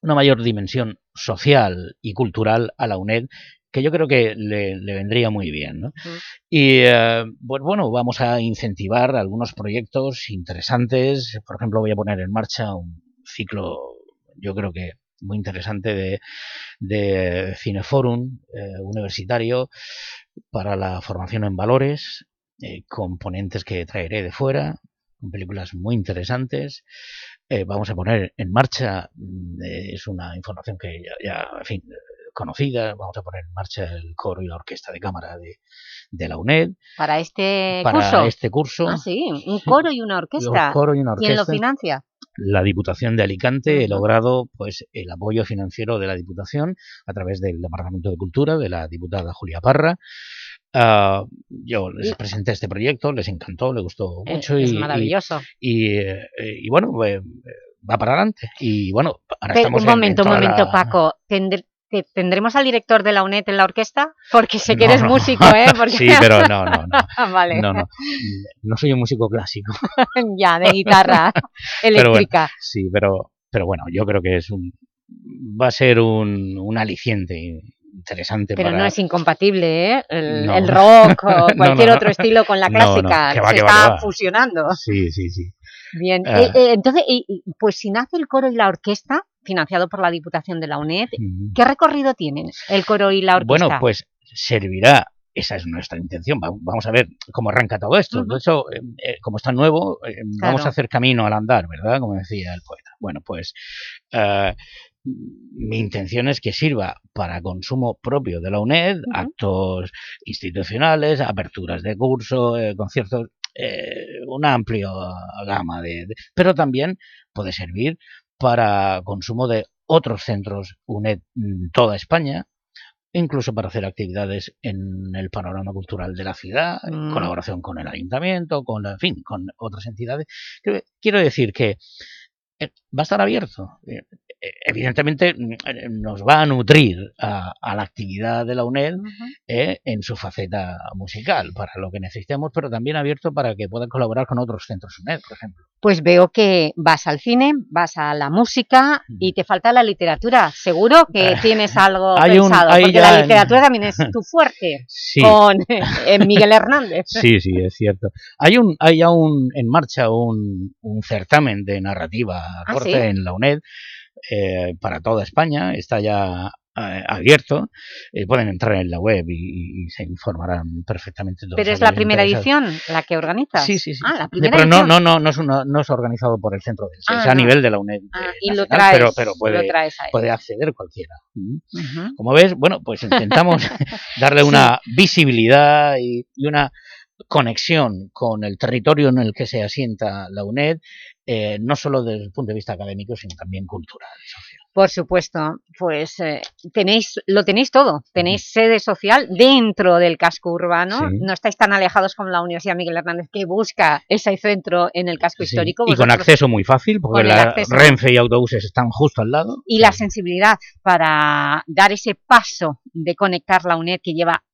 una mayor dimensión social y cultural a la UNED que yo creo que le, le vendría muy bien. ¿no? Y eh, pues bueno, vamos a incentivar algunos proyectos interesantes. Por ejemplo, voy a poner en marcha un ciclo, yo creo que muy interesante de, de Cineforum eh, universitario para la formación en valores, eh, con ponentes que traeré de fuera, con películas muy interesantes. Eh, vamos a poner en marcha, mm, eh, es una información que ya, ya, en fin, conocida, vamos a poner en marcha el coro y la orquesta de cámara de, de la UNED. Para este Para curso. este curso. Ah, sí, un coro y una orquesta. Un coro y una ¿Quién lo financia? La Diputación de Alicante he logrado pues el apoyo financiero de la Diputación a través del Departamento de Cultura de la diputada Julia Parra. Ah, yo les presenté este proyecto, les encantó, les gustó Eh, mucho es y, maravilloso. y, eh, y bueno, eh, va para adelante. Y bueno, ahora Pe- estamos un en- en momento, un momento, la- Paco. ¿Tendr- te- ¿Tendremos al director de la UNED en la orquesta? Porque sé que No, eres no. músico, ¿eh? Porque- Sí, pero no, no, no. vale. No, no. No soy un músico clásico. ya, de guitarra Pero bueno, eléctrica. sí, pero, pero bueno, yo creo que es un va a ser un, un aliciente interesante Pero para... no es incompatible, ¿eh? El, No. el rock o no, cualquier no. otro estilo con la clásica. que va, Se que está va. fusionando. Sí, sí, sí. Bien. Ah. Eh, eh, entonces, pues si nace el coro y la orquesta, financiado por la Diputación de la UNED, ¿qué recorrido tienen el coro y la orquesta? Bueno, pues servirá, esa es nuestra intención, va- vamos a ver cómo arranca todo esto. De hecho, eh, eh, como está nuevo, eh, vamos a hacer camino al andar, ¿verdad? Como decía el poeta. Bueno, pues eh, mi intención es que sirva para consumo propio de la UNED, actos institucionales, aperturas de curso, eh, conciertos, eh, una amplia gama de, de- Pero también puede servir para consumo de otros centros UNED en toda España, incluso para hacer actividades en el panorama cultural de la ciudad, en Mm. colaboración con el ayuntamiento, con, la- en fin, con otras entidades. Quiero- decir que eh, va a estar abierto. Evidentemente mm, eh, nos va a nutrir a, a la actividad de la UNED eh, en su faceta musical, para lo que necesitemos, pero también abierto para que puedan colaborar con otros centros UNED, por ejemplo. Pues veo que vas al cine, vas a la música y te falta la literatura. Seguro que tienes algo Hay un- pensado, hay porque la en- literatura también es tu fuerte, Sí. con eh, Miguel Hernández. Sí, sí, es cierto. Hay un, hay ya un, en marcha un, un certamen de narrativa Ah, corta ¿sí? en la UNED eh, para toda España. Está ya eh, abierto. Eh, pueden entrar en la web y, y se informarán perfectamente. Pero es la primera interesados. edición la que organizas. Sí, sí, sí. Ah, la De- primera pero no, edición. no, no, no es, una- no es organizado por el centro del Ah, es a no. nivel de la UNED. Ah, eh, y lo traes, pero, pero puede, lo traes a él. puede acceder cualquiera. Mm. Como ves, bueno, pues intentamos darle una visibilidad y, y una conexión con el territorio en el que se asienta la UNED, eh, no solo desde el punto de vista académico, sino también cultural. Por supuesto, pues eh, tenéis, lo tenéis todo, tenéis sede social dentro del casco urbano, no estáis tan alejados como la Universidad Miguel Hernández que busca ese centro en el casco histórico. Y con acceso muy fácil, porque la Renfe y autobuses están justo al lado. Y la sensibilidad para dar ese paso de conectar la UNED que lleva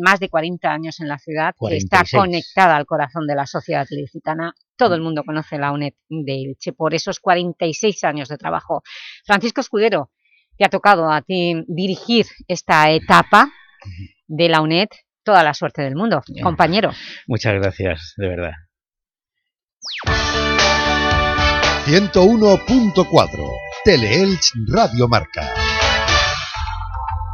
más de 40 años en la ciudad, que está conectada al corazón de la sociedad licitana todo el mundo conoce la UNED de Elche por esos 46 años de trabajo. Francisco Escudero, te ha tocado a ti dirigir esta etapa de la UNED. Toda la suerte del mundo, compañero. Muchas gracias, de verdad. 101.4 Teleelch Radio Marca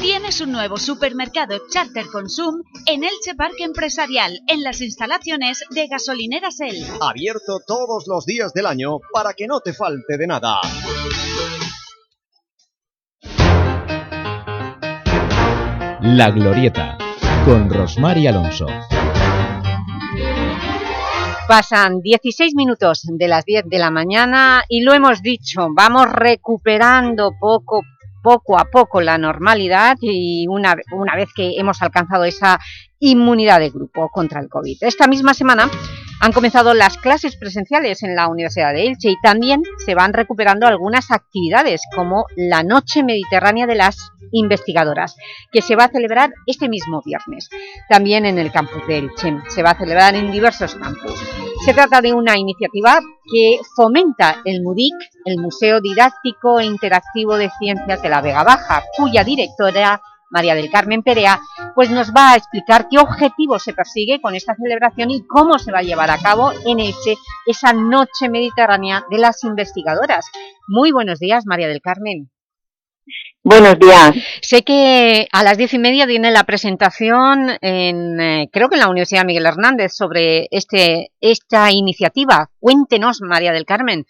Tienes un nuevo supermercado Charter Consum en Elche Parque Empresarial, en las instalaciones de Gasolineras El. Abierto todos los días del año para que no te falte de nada. La Glorieta, con Rosmar y Alonso. Pasan 16 minutos de las 10 de la mañana y lo hemos dicho, vamos recuperando poco poco a poco la normalidad y una, una vez que hemos alcanzado esa inmunidad de grupo contra el COVID. Esta misma semana han comenzado las clases presenciales en la Universidad de Elche y también se van recuperando algunas actividades como la Noche Mediterránea de las Investigadoras, que se va a celebrar este mismo viernes, también en el campus de Elche. Se va a celebrar en diversos campus. Se trata de una iniciativa que fomenta el MUDIC, el Museo Didáctico e Interactivo de Ciencias de la Vega Baja, cuya directora María del Carmen Perea, pues nos va a explicar qué objetivo se persigue con esta celebración y cómo se va a llevar a cabo en Elche esa noche mediterránea de las investigadoras. Muy buenos días, María del Carmen. Buenos días. Sé que a las diez y media viene la presentación, en, eh, creo que en la Universidad Miguel Hernández, sobre este, esta iniciativa. Cuéntenos, María del Carmen,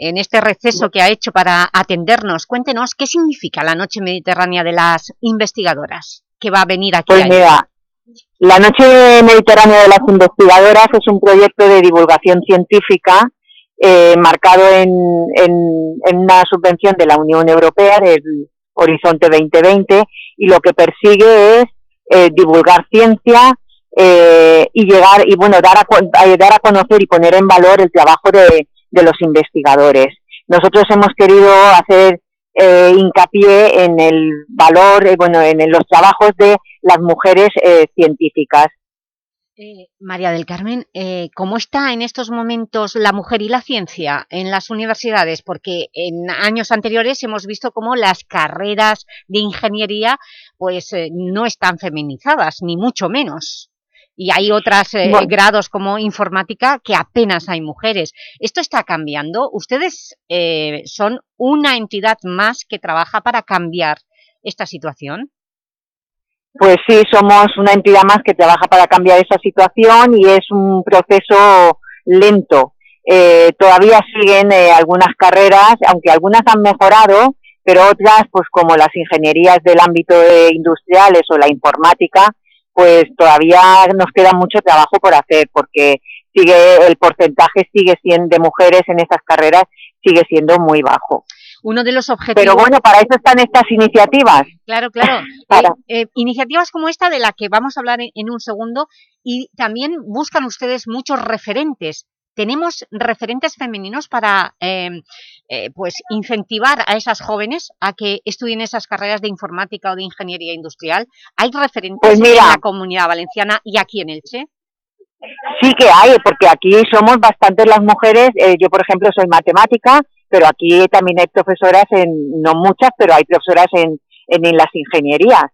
en este receso que ha hecho para atendernos. Cuéntenos qué significa la Noche Mediterránea de las Investigadoras que va a venir aquí. Pues mira, la Noche Mediterránea de las Investigadoras es un proyecto de divulgación científica eh, marcado en, en, una subvención de la Unión Europea del Horizonte 2020 y lo que persigue es eh, divulgar ciencia eh, y llegar y bueno dar a, dar a conocer y poner en valor el trabajo de, de los investigadores. Nosotros hemos querido hacer eh, hincapié en el valor, eh, bueno, en, los trabajos de las mujeres eh, científicas. María del Carmen, ¿cómo está en estos momentos la mujer y la ciencia en las universidades? Porque en años anteriores hemos visto cómo las carreras de ingeniería pues no están feminizadas, ni mucho menos y hay otros eh, grados como informática que apenas hay mujeres. ¿Esto está cambiando? ¿Ustedes eh, son una entidad más que trabaja para cambiar esta situación? Pues sí, somos una entidad más que trabaja para cambiar esa situación y es un proceso lento. Eh, todavía siguen algunas carreras, aunque algunas han mejorado, pero otras, pues como las ingenierías del ámbito de industriales o la informática, pues todavía nos queda mucho trabajo por hacer porque sigue el porcentaje sigue siendo de mujeres en estas carreras sigue siendo muy bajo. Uno de los objetivos... Pero bueno, para eso están estas iniciativas. Claro, claro. Eh, eh, iniciativas como esta de la que vamos a hablar en, un segundo y también buscan ustedes muchos referentes ¿tenemos referentes femeninos para em, eh, pues incentivar a esas jóvenes a que estudien esas carreras de informática o de ingeniería industrial? ¿Hay referentes Pues en la Comunidad Valenciana y aquí en Elche? Sí que hay, porque aquí somos bastantes las mujeres. eh, yo, por ejemplo, soy matemática, pero aquí también hay profesoras en, no muchas, pero hay profesoras en, en, en las ingenierías.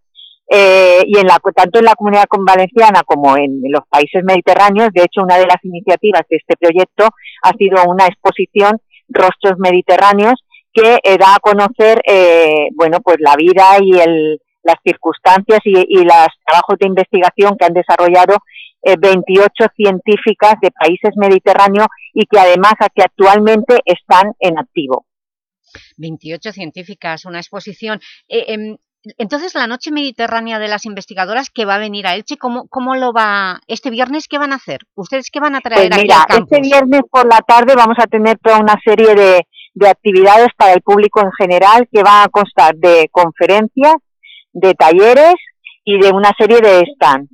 Eh, y en la, tanto en la comunidad valenciana como en los países mediterráneos, de hecho, una de las iniciativas de este proyecto ha sido una exposición Rostros Mediterráneos que eh, da a conocer, eh, bueno, pues la vida y el, las circunstancias y, y los trabajos de investigación que han desarrollado eh, 28 científicas de países mediterráneos y que además aquí actualmente están en activo. 28 científicas, una exposición. Eh, em, entonces, la Noche Mediterránea de las Investigadoras que va a venir a Elche, ¿cómo, cómo lo va...? ¿Este viernes qué van a hacer? ¿Ustedes qué van a traer Pues aquí mira, al campus? este viernes por la tarde vamos a tener toda una serie de, de actividades para el público en general que van a constar de conferencias, de talleres y de una serie de stands.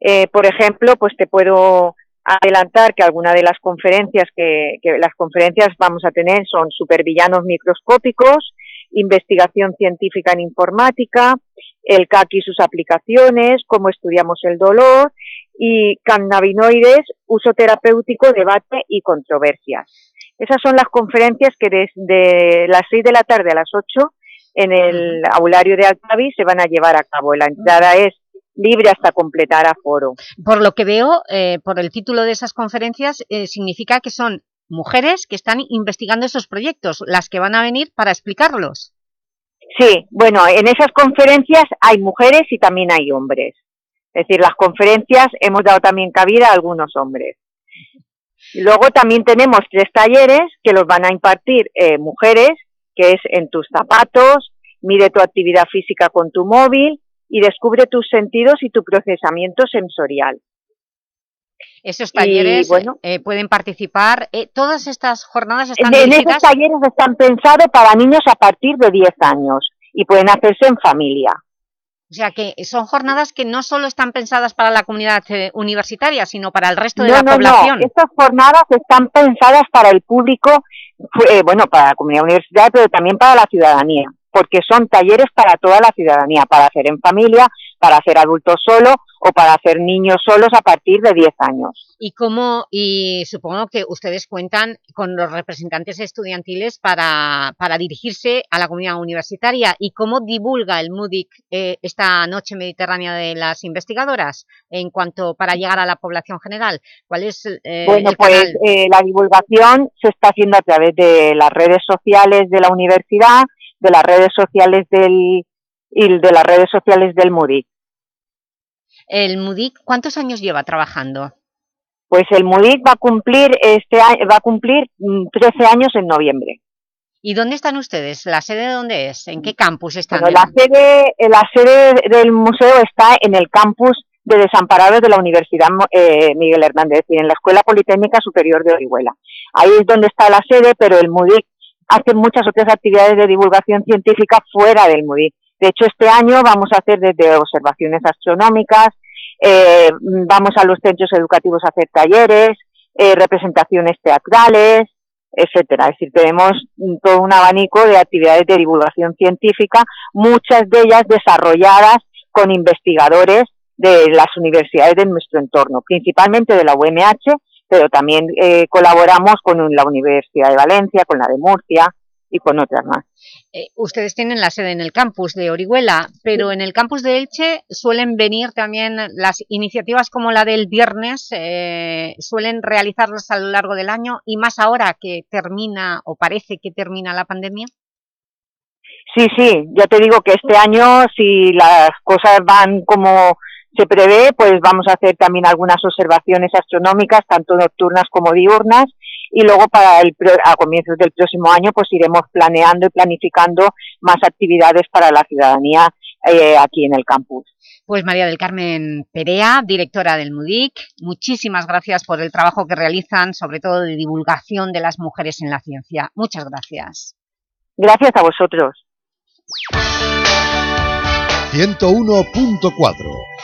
Eh, por ejemplo, pues te puedo adelantar que alguna de las conferencias que, que las conferencias vamos a tener son supervillanos microscópicos, investigación científica en informática, el CAC y sus aplicaciones, cómo estudiamos el dolor y cannabinoides, uso terapéutico, debate y controversias. Esas son las conferencias que desde las 6 de la tarde a las 8 en el aulario de Altavi se van a llevar a cabo. La entrada es libre hasta completar aforo. Por lo que veo, eh, por el título de esas conferencias, eh, significa que son mujeres que están investigando esos proyectos, las que van a venir para explicarlos. Sí, bueno, en esas conferencias hay mujeres y también hay hombres. Es decir, las conferencias hemos dado también cabida a algunos hombres. Luego también tenemos tres talleres que los van a impartir eh, mujeres, que es en tus zapatos, mide tu actividad física con tu móvil y descubre tus sentidos y tu procesamiento sensorial. Esos Y, talleres bueno. eh, pueden participar. eh, todas estas jornadas están En esos talleres están pensados para niños a partir de 10 años y pueden hacerse en familia. O sea, que son jornadas que no solo están pensadas para la comunidad eh, universitaria, sino para el resto de no, la no, población. no. Estas jornadas están pensadas para el público, eh, bueno, para la comunidad universitaria, pero también para la ciudadanía, porque son talleres para toda la ciudadanía, para hacer en familia, para hacer adultos solo o para hacer niños solos a partir de 10 años. Y cómo, y supongo que ustedes cuentan con los representantes estudiantiles para, para dirigirse a la comunidad universitaria. ¿Y cómo divulga el MUDIC eh, esta Noche Mediterránea de las Investigadoras en cuanto para llegar a la población general? ¿Cuál es eh, bueno, el pues eh, la divulgación se está haciendo a través de las redes sociales de la universidad, de las redes sociales del y de las redes sociales del MUDIC. ¿El MUDIC cuántos años lleva trabajando? Pues el MUDIC va a cumplir este año, va a cumplir mm, 13 años en noviembre. ¿Y dónde están ustedes? ¿La sede de dónde es? ¿En qué campus están? Bueno, la sede, la sede del museo está en el campus de desamparados de la Universidad eh, Miguel Hernández, es decir, en la Escuela Politécnica Superior de Orihuela. Ahí es donde está la sede, pero el MUDIC hace muchas otras actividades de divulgación científica fuera del MUDIC. De hecho, este año vamos a hacer desde observaciones astronómicas, eh, vamos a los centros educativos a hacer talleres, eh, representaciones teatrales, etcétera. Es decir, tenemos todo un abanico de actividades de divulgación científica, muchas de ellas desarrolladas con investigadores de las universidades de nuestro entorno, principalmente de la UMH, pero también eh, colaboramos con la Universidad de Valencia, con la de Murcia y con otras más. Eh, ustedes tienen la sede en el campus de Orihuela, pero en el campus de Elche suelen venir también las iniciativas como la del viernes, eh, suelen realizarlas a lo largo del año y más ahora que termina o parece que termina la pandemia. Sí, sí, ya te digo que este año, si las cosas van como se prevé, pues vamos a hacer también algunas observaciones astronómicas, tanto nocturnas como diurnas, y luego para el a comienzos del próximo año pues iremos planeando y planificando más actividades para la ciudadanía eh, aquí en el campus. Pues María del Carmen Perea, directora del MUDIC, muchísimas gracias por el trabajo que realizan, sobre todo de divulgación de las mujeres en la ciencia. Muchas gracias. Gracias a vosotros. 101.4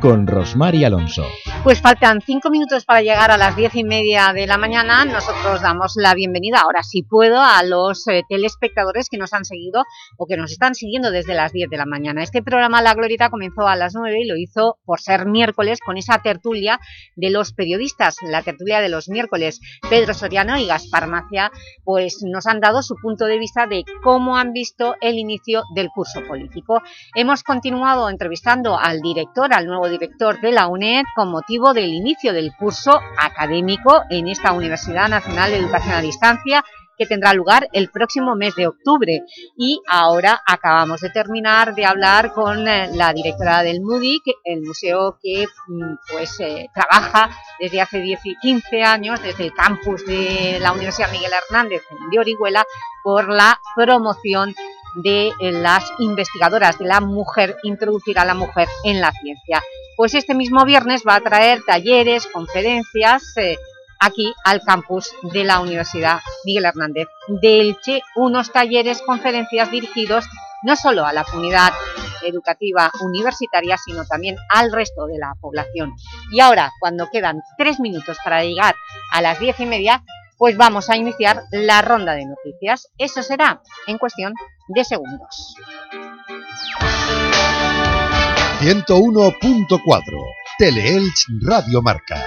con Rosmar y Alonso. Pues faltan cinco minutos para llegar a las diez y media de la mañana. Nosotros damos la bienvenida, ahora sí puedo, a los eh, telespectadores que nos han seguido o que nos están siguiendo desde las 10 de la mañana. Este programa La Glorieta comenzó a las 9 y lo hizo por ser miércoles con esa tertulia de los periodistas, la tertulia de los miércoles. Pedro Soriano y Gaspar Macia pues, nos han dado su punto de vista de cómo han visto el inicio del curso político. Hemos continuado entrevistando al director, al nuevo director de la UNED con motivo del inicio del curso académico en esta Universidad Nacional de Educación a Distancia que tendrá lugar el próximo mes de octubre. Y ahora acabamos de terminar de hablar con eh, la directora del MUDIC, el museo que mm, pues, eh, trabaja desde hace 10 y 15 años, desde el campus de la Universidad Miguel Hernández de Orihuela, por la promoción de eh, las investigadoras, de la mujer, introducir a la mujer en la ciencia. Pues este mismo viernes va a traer talleres, conferencias eh, aquí al campus de la Universidad Miguel Hernández de Elche, unos talleres, conferencias dirigidos no solo a la comunidad educativa universitaria, sino también al resto de la población. Y ahora, cuando quedan tres minutos para llegar a las diez y media, pues vamos a iniciar la ronda de noticias. Eso será en cuestión de segundos. 101.4 Teleelch Radio Marca.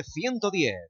110.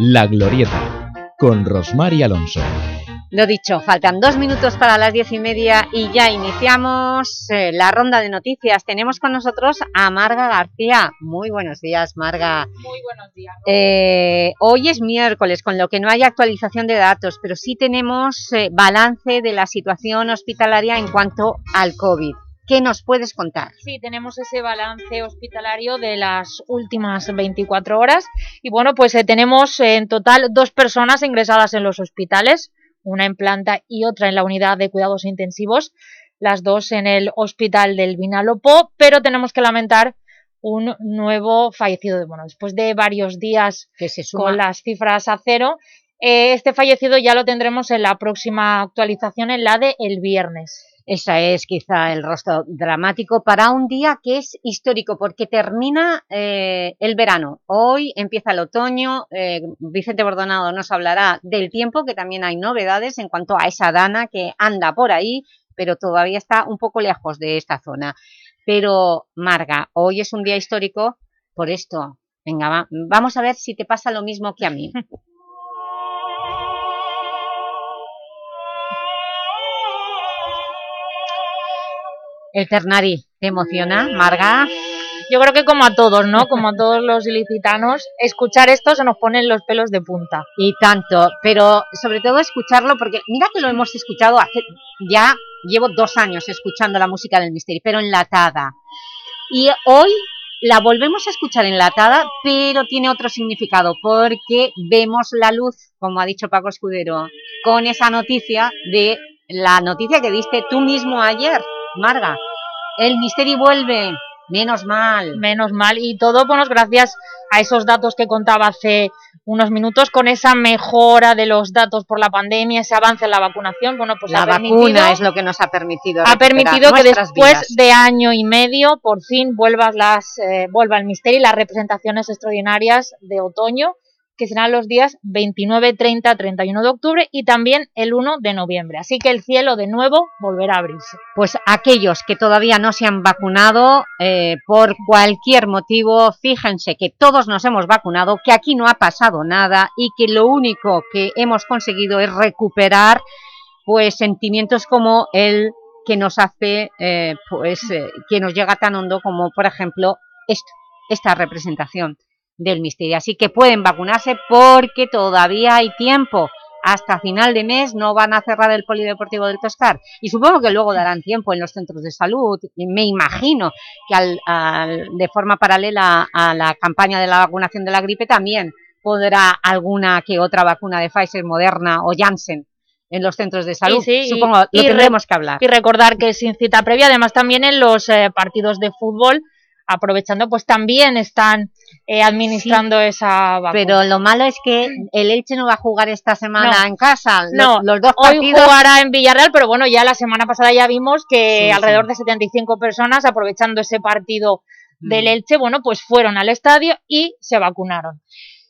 La Glorieta, con Rosmar y Alonso. Lo dicho, faltan dos minutos para las diez y media y ya iniciamos eh, la ronda de noticias. Tenemos con nosotros a Marga García. Muy buenos días, Marga. Muy buenos días. Eh, hoy es miércoles, con lo que no hay actualización de datos, pero sí tenemos eh, balance de la situación hospitalaria en cuanto al COVID. ¿Qué nos puedes contar? Sí, tenemos ese balance hospitalario de las últimas 24 horas y bueno, pues eh, tenemos en total dos personas ingresadas en los hospitales, una en planta y otra en la unidad de cuidados intensivos, las dos en el hospital del Vinalopó, pero tenemos que lamentar un nuevo fallecido. Bueno, después de varios días que se suma. con las cifras a cero, eh, este fallecido ya lo tendremos en la próxima actualización, en la de el viernes. Esa es quizá el rostro dramático para un día que es histórico porque termina eh, el verano. Hoy empieza el otoño, eh, Vicente Bordonado nos hablará del tiempo, que también hay novedades en cuanto a esa dana que anda por ahí, pero todavía está un poco lejos de esta zona. Pero, Marga, hoy es un día histórico por esto. Venga, va- vamos a ver si te pasa lo mismo que a mí. El Ternari, ¿te emociona, Marga? Yo creo que como a todos, ¿no? Como a todos los ilicitanos, escuchar esto se nos ponen los pelos de punta. Y tanto, pero sobre todo escucharlo, porque mira que lo hemos escuchado hace, ya llevo dos años escuchando la música del Misteri, pero enlatada. Y hoy la volvemos a escuchar enlatada, pero tiene otro significado, porque vemos la luz, como ha dicho Paco Escudero, con esa noticia de la noticia que diste tú mismo ayer, Marga. El Misteri vuelve, menos mal. Menos mal, y todo bueno, gracias a esos datos que contaba hace unos minutos, con esa mejora de los datos por la pandemia, ese avance en la vacunación, bueno, pues la vacuna es lo que nos ha permitido ha permitido que después vidas. de año y medio por fin vuelvas las, eh, vuelva el misterio y las representaciones extraordinarias de otoño, que serán los días 29, 30, 31 de octubre y también el 1 de noviembre. Así que el cielo de nuevo volverá a abrirse. Pues aquellos que todavía no se han vacunado, eh, por cualquier motivo, fíjense que todos nos hemos vacunado, que aquí no ha pasado nada y que lo único que hemos conseguido es recuperar pues sentimientos como el que nos hace, eh, pues eh, que nos llega tan hondo como por ejemplo esto, esta representación del misterio. Así que pueden vacunarse porque todavía hay tiempo. Hasta final de mes no van a cerrar el Polideportivo del Toscar. Y supongo que luego darán tiempo en los centros de salud. Me imagino que al- al- de forma paralela a la campaña de la vacunación de la gripe también podrá alguna que otra vacuna de Pfizer, Moderna o Janssen en los centros de salud. Sí, supongo, lo y re- tendremos que hablar. Y recordar que sin cita previa, además también en los eh, partidos de fútbol, aprovechando, pues también están eh, administrando esa vacuna. Pero lo malo es que el Elche no va a jugar esta semana No. en casa. Los- No, los, dos hoy partidos... jugará en Villarreal, pero bueno, ya la semana pasada ya vimos que Sí, alrededor sí. de 75 personas, aprovechando ese partido del Mm. Elche, bueno, pues fueron al estadio y se vacunaron.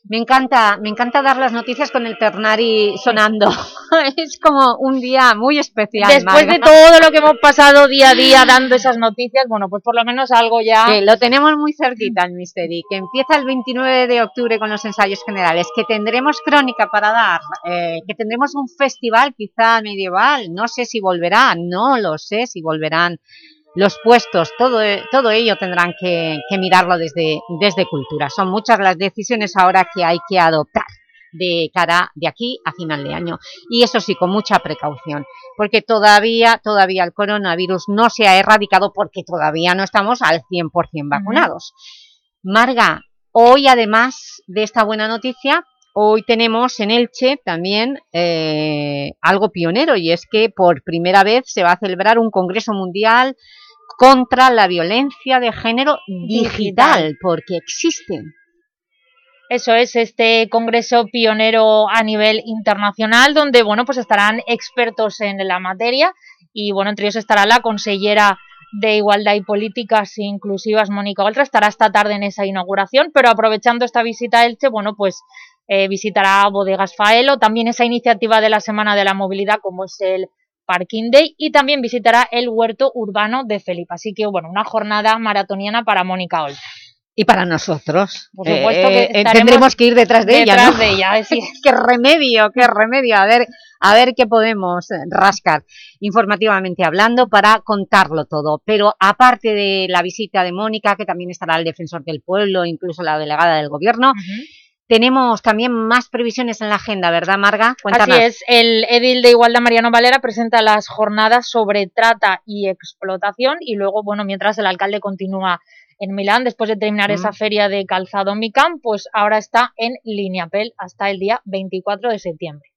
Me encanta, me encanta dar las noticias con el Ternari sonando. es como un día muy especial, Después de todo lo que hemos pasado día a día dando esas noticias, bueno, pues por lo menos algo ya... Que lo tenemos muy cerquita el Misteri, que empieza el 29 de octubre con los ensayos generales, que tendremos crónica para dar, eh, que tendremos un festival quizá medieval, no sé si volverá, no lo sé si volverán los puestos, todo, e- todo ello tendrán que, que mirarlo desde, desde Cultura. Son muchas las decisiones ahora que hay que adoptar de cara de aquí a final de año. Y eso sí, con mucha precaución, porque todavía, todavía el coronavirus no se ha erradicado porque todavía no estamos al 100% vacunados. Marga, hoy además de esta buena noticia, hoy tenemos en Elche también eh, algo pionero y es que por primera vez se va a celebrar un Congreso Mundial contra la violencia de género digital, porque existen. Eso es este congreso pionero a nivel internacional donde bueno pues estarán expertos en la materia y bueno entre ellos estará la consellera de Igualdad y Políticas Inclusivas Mónica Oltra. Estará esta tarde en esa inauguración pero aprovechando esta visita a Elche bueno pues eh, visitará Bodegas Faelo. También esa iniciativa de la Semana de la Movilidad como es el Parking Day y también visitará el huerto urbano de Felipe así que bueno una jornada maratoniana para Mónica Oltra Y para nosotros, Por supuesto que eh, eh, estaremos tendremos que ir detrás de ella, detrás ¿no? de ella, sí. ¡Qué remedio, qué remedio! A ver, a ver qué podemos eh, rascar informativamente hablando para contarlo todo. Pero aparte de la visita de Mónica, que también estará el defensor del pueblo, incluso la delegada del gobierno, tenemos también más previsiones en la agenda, ¿verdad, Marga? Cuéntanos. Así es, el edil de Igualdad Mariano Valera presenta las jornadas sobre trata y explotación y luego, bueno, mientras el alcalde continúa en Milán, después de terminar Mm. esa feria de calzado Micam, pues ahora está en Lineapel hasta el día 24 de septiembre.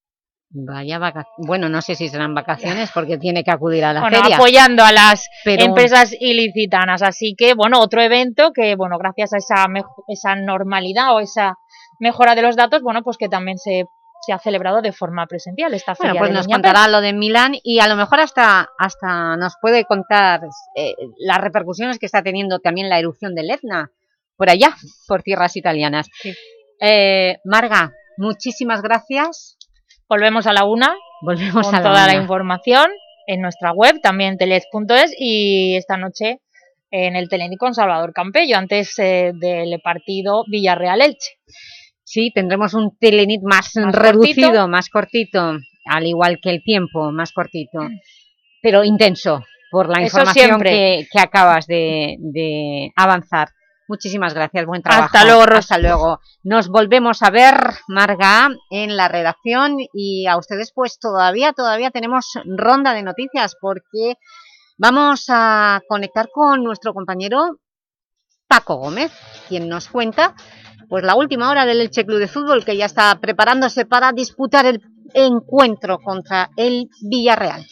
Vaya vacaciones. Bueno, no sé si serán vacaciones porque tiene que acudir a la bueno, feria. apoyando a las Pero- empresas ilicitanas. Así que, bueno, otro evento que, bueno, gracias a esa, esa normalidad o esa mejora de los datos, bueno, pues que también se, se ha celebrado de forma presencial esta Bueno, feria pues de nos contará lo de Milán y a lo mejor hasta, hasta nos puede contar eh, las repercusiones que está teniendo también la erupción del Etna por allá, por tierras italianas. Eh, Marga, muchísimas gracias. Volvemos a la una Volvemos con a la toda la información en nuestra web, también telez.es y esta noche en el Teleni con Salvador Campello, antes eh, del partido Villarreal-Elche. Sí, tendremos un telenit más, Más reducido, cortito. más cortito, al igual que el tiempo, más cortito, pero intenso, por la Eso información que, que acabas de, de avanzar. Muchísimas gracias, buen trabajo. Hasta luego, Ros. Hasta luego. Nos volvemos a ver, Marga, en la redacción y a ustedes pues todavía, todavía tenemos ronda de noticias porque vamos a conectar con nuestro compañero Paco Gómez, quien nos cuenta pues la última hora del Elche Club de Fútbol que ya está preparándose para disputar el encuentro contra el Villarreal.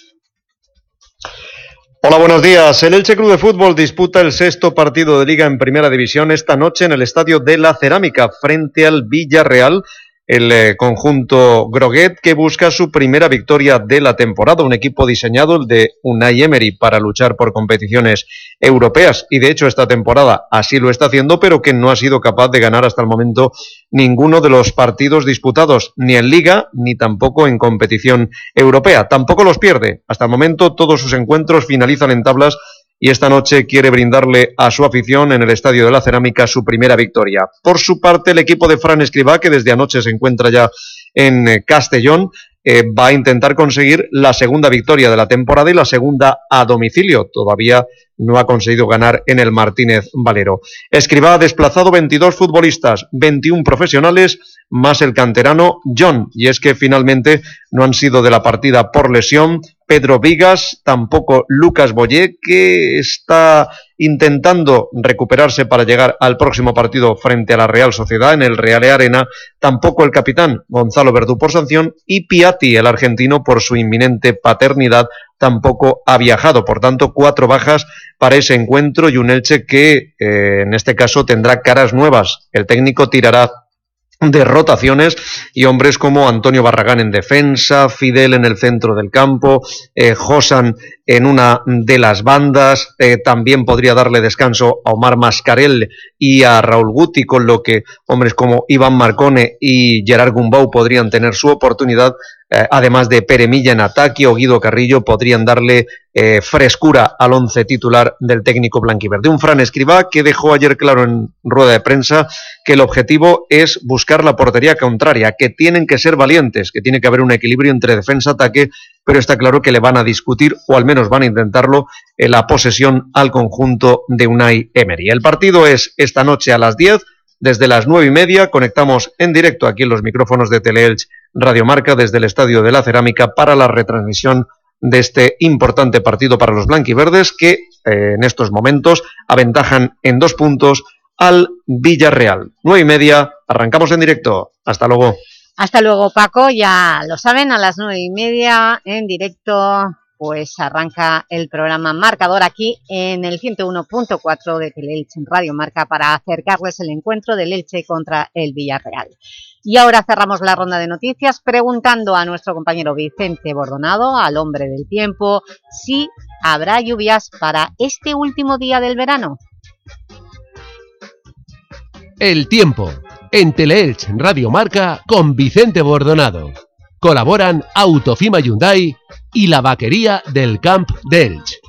Hola, buenos días. El Elche Club de Fútbol disputa el sexto partido de Liga en Primera División esta noche en el Estadio de la Cerámica frente al Villarreal, el eh, conjunto Groguet que busca su primera victoria de la temporada, un equipo diseñado, el de Unai Emery, para luchar por competiciones europeas y de hecho esta temporada así lo está haciendo, pero que no ha sido capaz de ganar hasta el momento ninguno de los partidos disputados, ni en Liga ni tampoco en competición europea. Tampoco los pierde. Hasta el momento todos sus encuentros finalizan en tablas y esta noche quiere brindarle a su afición en el Estadio de la Cerámica su primera victoria. Por su parte, el equipo de Fran Escribá, que desde anoche se encuentra ya en eh, Castellón, eh, va a intentar conseguir la segunda victoria de la temporada y la segunda a domicilio. Todavía no ha conseguido ganar en el Martínez Valero. Escribá ha desplazado 22 futbolistas, 21 profesionales, más el canterano John. Y es que finalmente no han sido de la partida por lesión Pedro Vigas, tampoco Lucas Boyé, que está intentando recuperarse para llegar al próximo partido frente a la Real Sociedad en el Real Arena, tampoco el capitán Gonzalo Verdú por sanción y Piatti, el argentino, por su inminente paternidad, tampoco ha viajado. Por tanto, cuatro bajas para ese encuentro y un Elche que eh, en este caso tendrá caras nuevas. El técnico tirará de rotaciones y hombres como Antonio Barragán en defensa, Fidel en el centro del campo, eh, Josan en una de las bandas, eh, también podría darle descanso a Omar Mascarell y a Raúl Guti, con lo que hombres como Iván Marcone y Gerard Gumbau podrían tener su oportunidad, eh, además de Peremilla en ataque o Guido Carrillo podrían darle eh, frescura al once titular del técnico blanquiverde. Un Fran Escribá que dejó ayer claro en rueda de prensa que el objetivo es buscar la portería contraria, que tienen que ser valientes, que tiene que haber un equilibrio entre defensa-ataque, pero está claro que le van a discutir, o al menos van a intentarlo, en la posesión al conjunto de Unai Emery. El partido es esta noche a las 10, desde las nueve y media, conectamos en directo aquí en los micrófonos de Teleelch Radio Marca desde el Estadio de la Cerámica para la retransmisión de este importante partido para los blanquiverdes que eh, en estos momentos aventajan en dos puntos al Villarreal. Nueve y media, arrancamos en directo. Hasta luego. Hasta luego, Paco. Ya lo saben, a las nueve y media en directo pues arranca el programa Marcador aquí en el 101.4 de Teleelche en Radio Marca para acercarles el encuentro del Elche contra el Villarreal. Y ahora cerramos la ronda de noticias preguntando a nuestro compañero Vicente Bordonado, al hombre del tiempo, si habrá lluvias para este último día del verano. El tiempo. En Teleelch Radio Marca con Vicente Bordonado. Colaboran Autofima Hyundai y la vaquería del Camp d'Elch.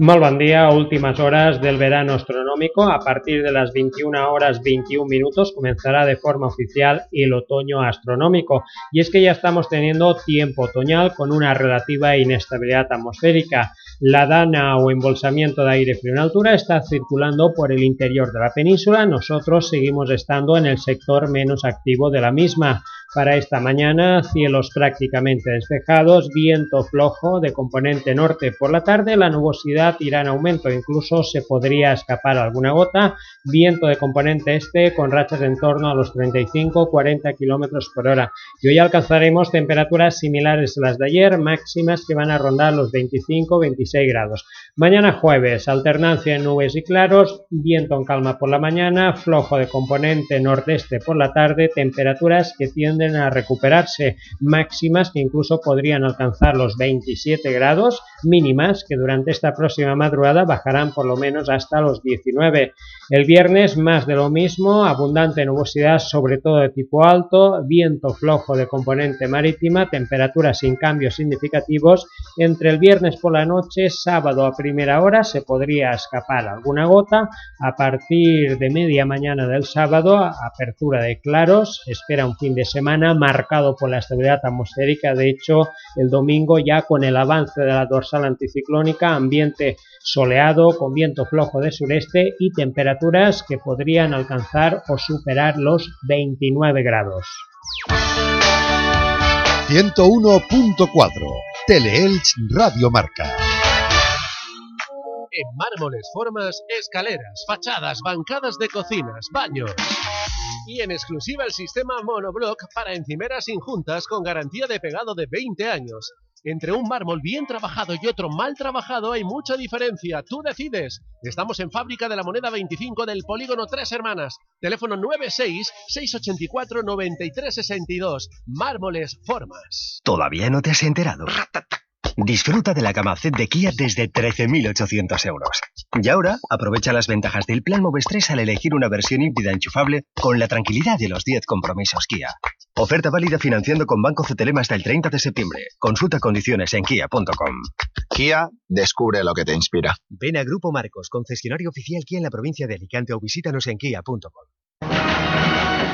Molt últimas horas del verano astronómico. A partir de las 21 horas 21 minutos comenzará de forma oficial el otoño astronómico. Y es que ya estamos teniendo tiempo otoñal con una relativa inestabilidad atmosférica. La dana o embolsamiento de aire frío en altura está circulando por el interior de la península. Nosotros seguimos estando en el sector menos activo de la misma. Para esta mañana, cielos prácticamente despejados, viento flojo de componente norte por la tarde, la nubosidad irá en aumento, incluso se podría escapar alguna gota, viento de componente este con rachas en torno a los 35-40 km por hora. Y hoy alcanzaremos temperaturas similares a las de ayer, máximas que van a rondar los 25-26 grados. Mañana jueves, alternancia en nubes y claros, viento en calma por la mañana, flojo de componente nordeste por la tarde, temperaturas que tienden a recuperarse máximas que incluso podrían alcanzar los 27 grados mínimas que durante esta próxima madrugada bajarán por lo menos hasta los 19. El viernes más de lo mismo, abundante nubosidad sobre todo de tipo alto, viento flojo de componente marítima, temperaturas sin cambios significativos. Entre el viernes por la noche, sábado a primera hora se podría escapar alguna gota. A partir de media mañana del sábado, apertura de claros, espera un fin de semana marcado por la estabilidad atmosférica. De hecho, el domingo ya con el avance de la dorsal anticiclónica, ambiente soleado con viento flojo de sureste y temperaturas que podrían alcanzar o superar los 29 grados. 101.4 Teleelch Radio Marca. En mármoles, formas, escaleras, fachadas, bancadas de cocinas, baños y en exclusiva el sistema monoblock para encimeras injuntas con garantía de pegado de 20 años. Entre un mármol bien trabajado y otro mal trabajado hay mucha diferencia. Tú decides. Estamos en Fábrica de la Moneda 25 del Polígono Tres Hermanas. Teléfono 96-684-9362. Mármoles Formas. ¿Todavía no te has enterado? Disfruta de la gama Z de Kia desde 13.800 euros. Y ahora, aprovecha las ventajas del plan Moves 3 al elegir una versión híbrida enchufable con la tranquilidad de los 10 compromisos Kia. Oferta válida financiando con Banco CTLM hasta el 30 de septiembre. Consulta condiciones en kia.com. Kia, descubre lo que te inspira. Ven a Grupo Marcos, concesionario oficial Kia en la provincia de Alicante o visítanos en kia.com.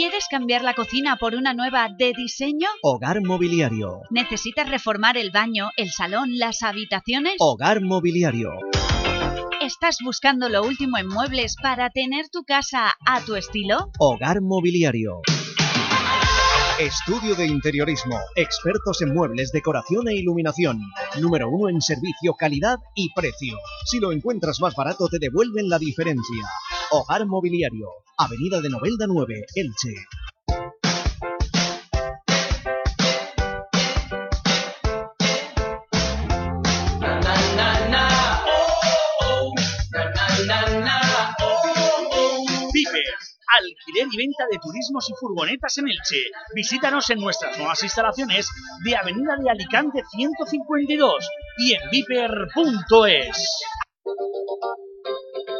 ¿Quieres cambiar la cocina por una nueva de diseño? Hogar Mobiliario. ¿Necesitas reformar el baño, el salón, las habitaciones? Hogar Mobiliario. ¿Estás buscando lo último en muebles para tener tu casa a tu estilo? Hogar Mobiliario. Estudio de Interiorismo. Expertos en muebles, decoración e iluminación. Número uno en servicio, calidad y precio. Si lo encuentras más barato, te devuelven la diferencia. Hogar Mobiliario. Avenida de Novelda 9, Elche. Viper, alquiler y venta de turismos y furgonetas en Elche. Visítanos en nuestras nuevas instalaciones de Avenida de Alicante 152 y en viper.es.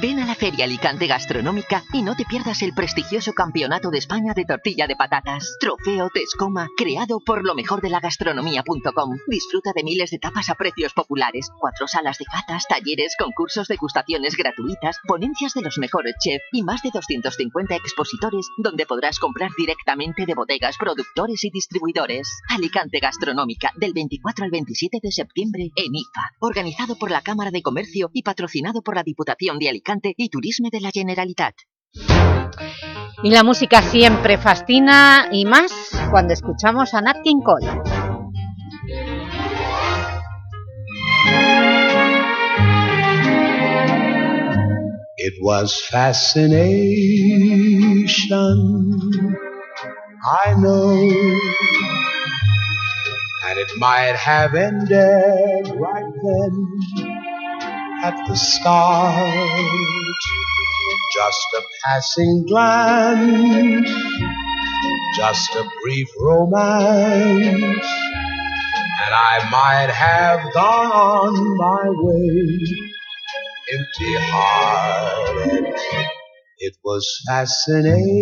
Ven a la Feria Alicante Gastronómica y no te pierdas el prestigioso Campeonato de España de Tortilla de Patatas. Trofeo Tescoma, creado por lo mejor de la gastronomía.com. Disfruta de miles de tapas a precios populares, cuatro salas de catas, talleres, concursos, degustaciones gratuitas, ponencias de los mejores chefs y más de 250 expositores donde podrás comprar directamente de bodegas, productores y distribuidores. Alicante Gastronómica, del 24 al 27 de septiembre en IFA. Organizado por la Cámara de Comercio y patrocinado por la Diputación de Alicante i Turisme de la Generalitat. Y la música siempre fascina, y más cuando escuchamos a Nat King Cole. It was fascination, I know, and it might have ended right then. At the start. Just a passing glance, just a brief romance, and I might have gone on my way empty hearted. It was fascination,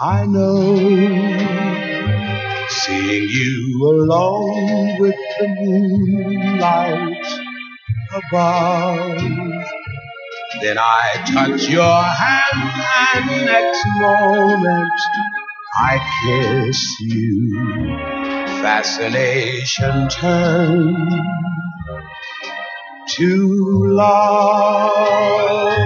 I know. Seeing you alone with the moonlight above. Then I touch your hand, and next moment I kiss you. Fascination turns to love.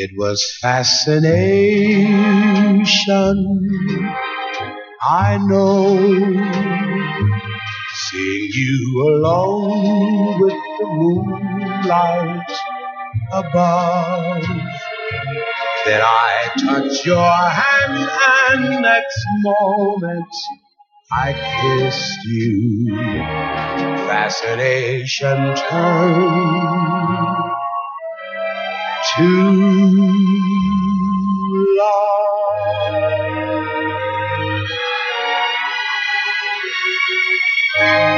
It was fascination, I know. Seeing you alone with the moonlight above. Then I touch your hand, and next moment I kissed you. Fascination turned to Thank you.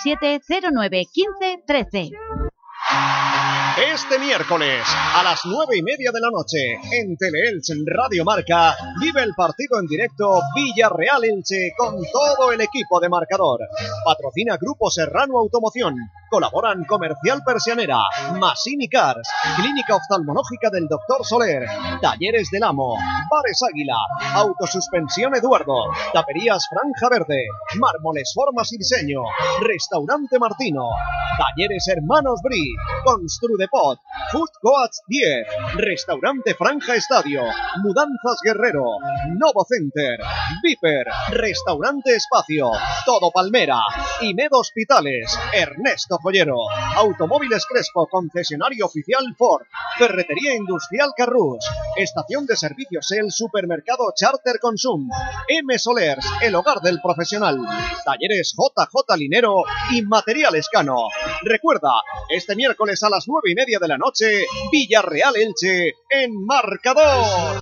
637 09 15 13. Este miércoles, a las nueve y media de la noche, en Teleelch Radio Marca, vive el partido en directo Villarreal Elche con todo el equipo de marcador. Patrocina Grupo Serrano Automoción. Colaboran Comercial Persianera, Masini Cars, Clínica Oftalmológica del Doctor Soler, Talleres del Amo, Bares Águila, Autosuspensión Eduardo, Taperías Franja Verde, Mármoles Formas y Diseño, Restaurante Martino, Talleres Hermanos Bri, Food Coach 10, Restaurante Franja Estadio, Mudanzas Guerrero, Novo Center, Viper, Restaurante Espacio, Todo Palmera, Imed Hospitales, Ernesto Joyero, Automóviles Crespo, concesionario oficial Ford, Ferretería Industrial Carrus, Estación de Servicios El Supermercado Charter Consum, M Solers, el hogar del profesional, Talleres JJ Linero y Materiales Cano. Recuerda, este miércoles a las nueve y media de la noche, Villarreal Elche en Marcador.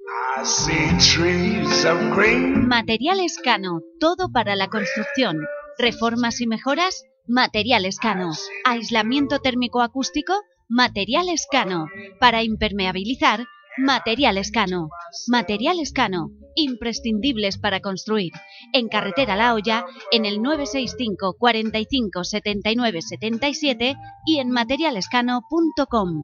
Materiales Cano, todo para la construcción. Reformas y mejoras, Materiales Cano. Aislamiento térmico acústico, Materiales Cano. Para impermeabilizar, Materiales Cano. Materiales Cano, imprescindibles para construir. En Carretera La Hoya, en el 965 45 79 77 y en materialescano.com.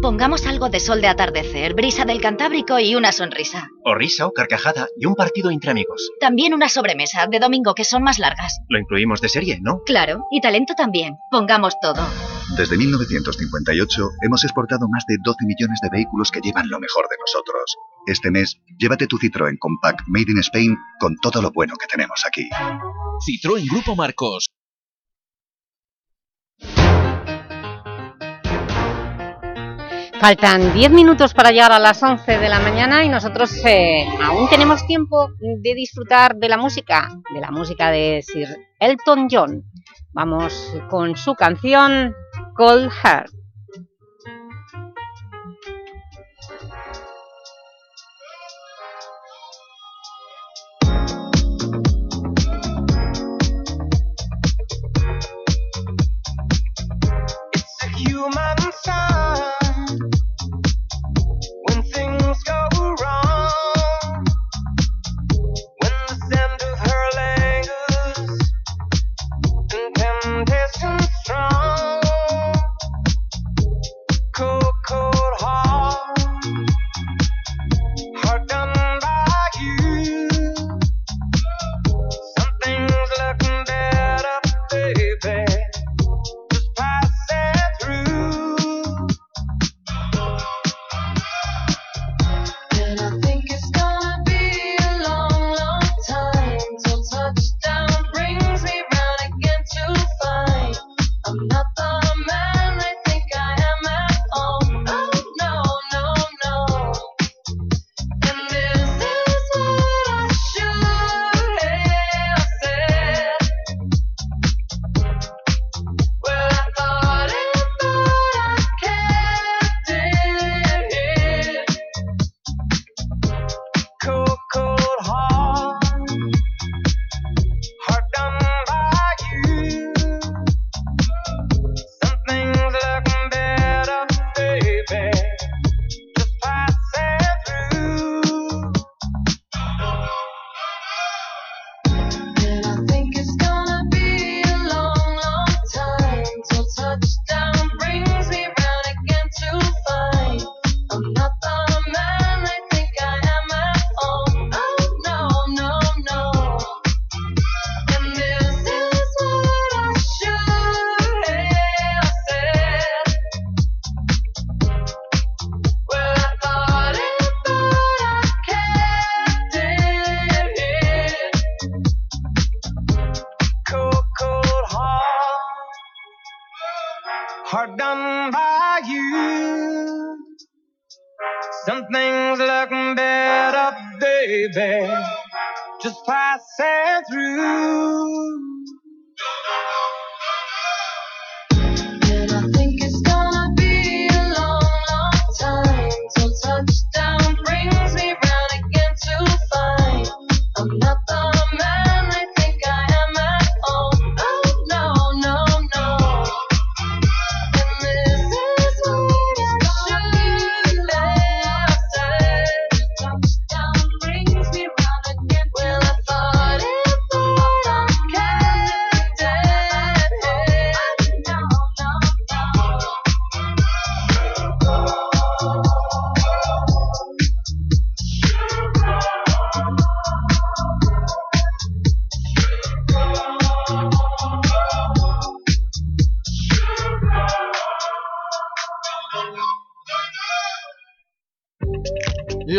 Pongamos algo de sol de atardecer, brisa del Cantábrico y una sonrisa. O risa o carcajada y un partido entre amigos. También una sobremesa de domingo que son más largas. Lo incluimos de serie, ¿no? Claro, y talento también. Pongamos todo. Desde 1958 hemos exportado más de 12 millones de vehículos que llevan lo mejor de nosotros. Este mes, llévate tu Citroën Compact Made in Spain con todo lo bueno que tenemos aquí. Citroën Grupo Marcos. Faltan 10 minutos para llegar a las 11 de la mañana y nosotros eh, aún tenemos tiempo de disfrutar de la música, de la música de Sir Elton John. Vamos con su canción Cold Heart.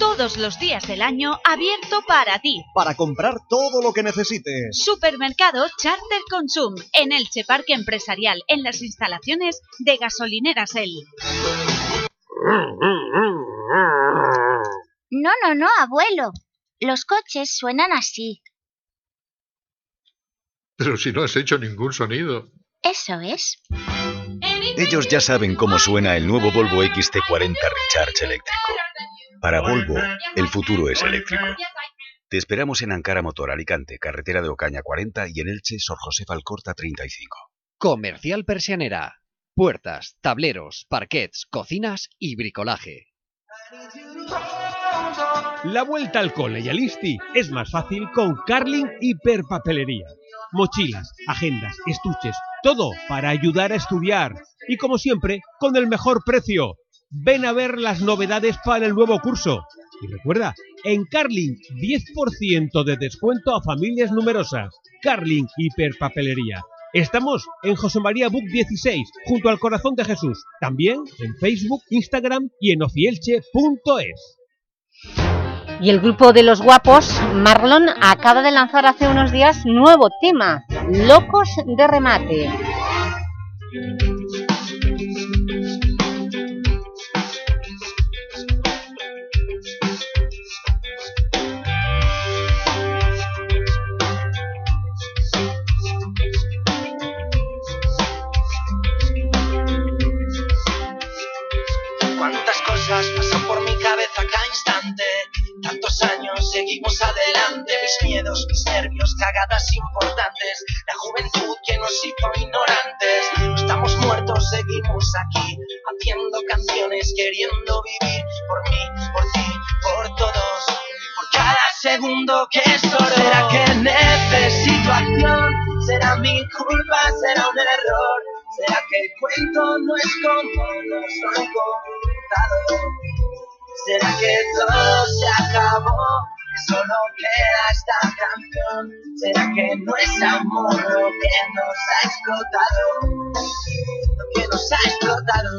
Todos los días del año abierto para ti. Para comprar todo lo que necesites. Supermercado Charter Consum en Elche Parque Empresarial, en las instalaciones de Gasolineras El. No, no, no, abuelo. Los coches suenan así. Pero si no has hecho ningún sonido. Eso es. Ellos ya saben cómo suena el nuevo Volvo XC40 Recharge eléctrico. Para Volvo, el futuro es eléctrico. Te esperamos en Ankara Motor Alicante, carretera de Ocaña 40 y en Elche, Sor José Alcorta 35. Comercial Persianera. Puertas, tableros, parquets, cocinas y bricolaje. La vuelta al cole y al ISTI es más fácil con Carling Hiperpapelería. Mochilas, agendas, estuches, todo para ayudar a estudiar. Y como siempre, con el mejor precio. Ven a ver las novedades para el nuevo curso. Y recuerda, en Carling, 10% de descuento a familias numerosas. Carling Hiperpapelería. Estamos en José María Book 16, junto al Corazón de Jesús. También en Facebook, Instagram y en ofielche.es. Y el grupo de los guapos, Marlon, acaba de lanzar hace unos días nuevo tema, Locos de Remate. Miedos, mis nervios, cagadas importantes La juventud que nos hizo ignorantes No estamos muertos, seguimos aquí Haciendo canciones, queriendo vivir Por mí, por ti, por todos Por cada segundo que solo ¿Será que necesito acción? ¿Será mi culpa? ¿Será un error? ¿Será que el cuento no es como nos lo han contado? ¿Será que todo se acabó? Que solo queda esta canción. ¿Será que no es amor lo que nos ha explotado? Lo que nos ha explotado.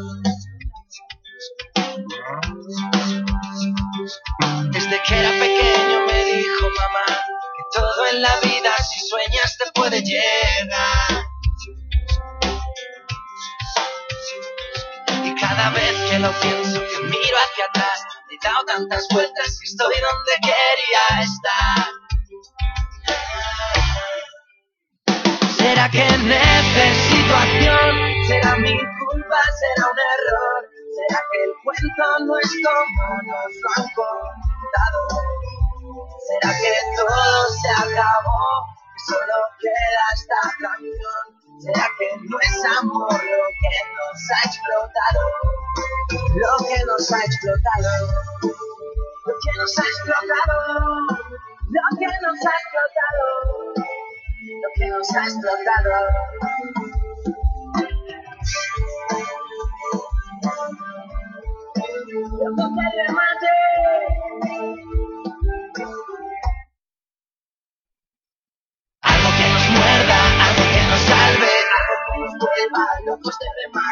Desde que era pequeño me dijo mamá que todo en la vida si sueñas te puede llegar. Y cada vez que lo pienso, que miro hacia atrás, dado tantas vueltas y estoy donde quería estar. ¿Será que necesito acción? ¿Será mi culpa? ¿Será un error? ¿Será que el cuento no es como nos lo han contado? ¿Será que todo se acabó? Que solo queda esta canción. ¿Será que no es amor lo que nos ha explotado? Lo que nos ha explotado. Lo que nos ha explotado. Lo que nos ha explotado. Lo que nos ha explotado. Loco que remate. prueba, locos de remar.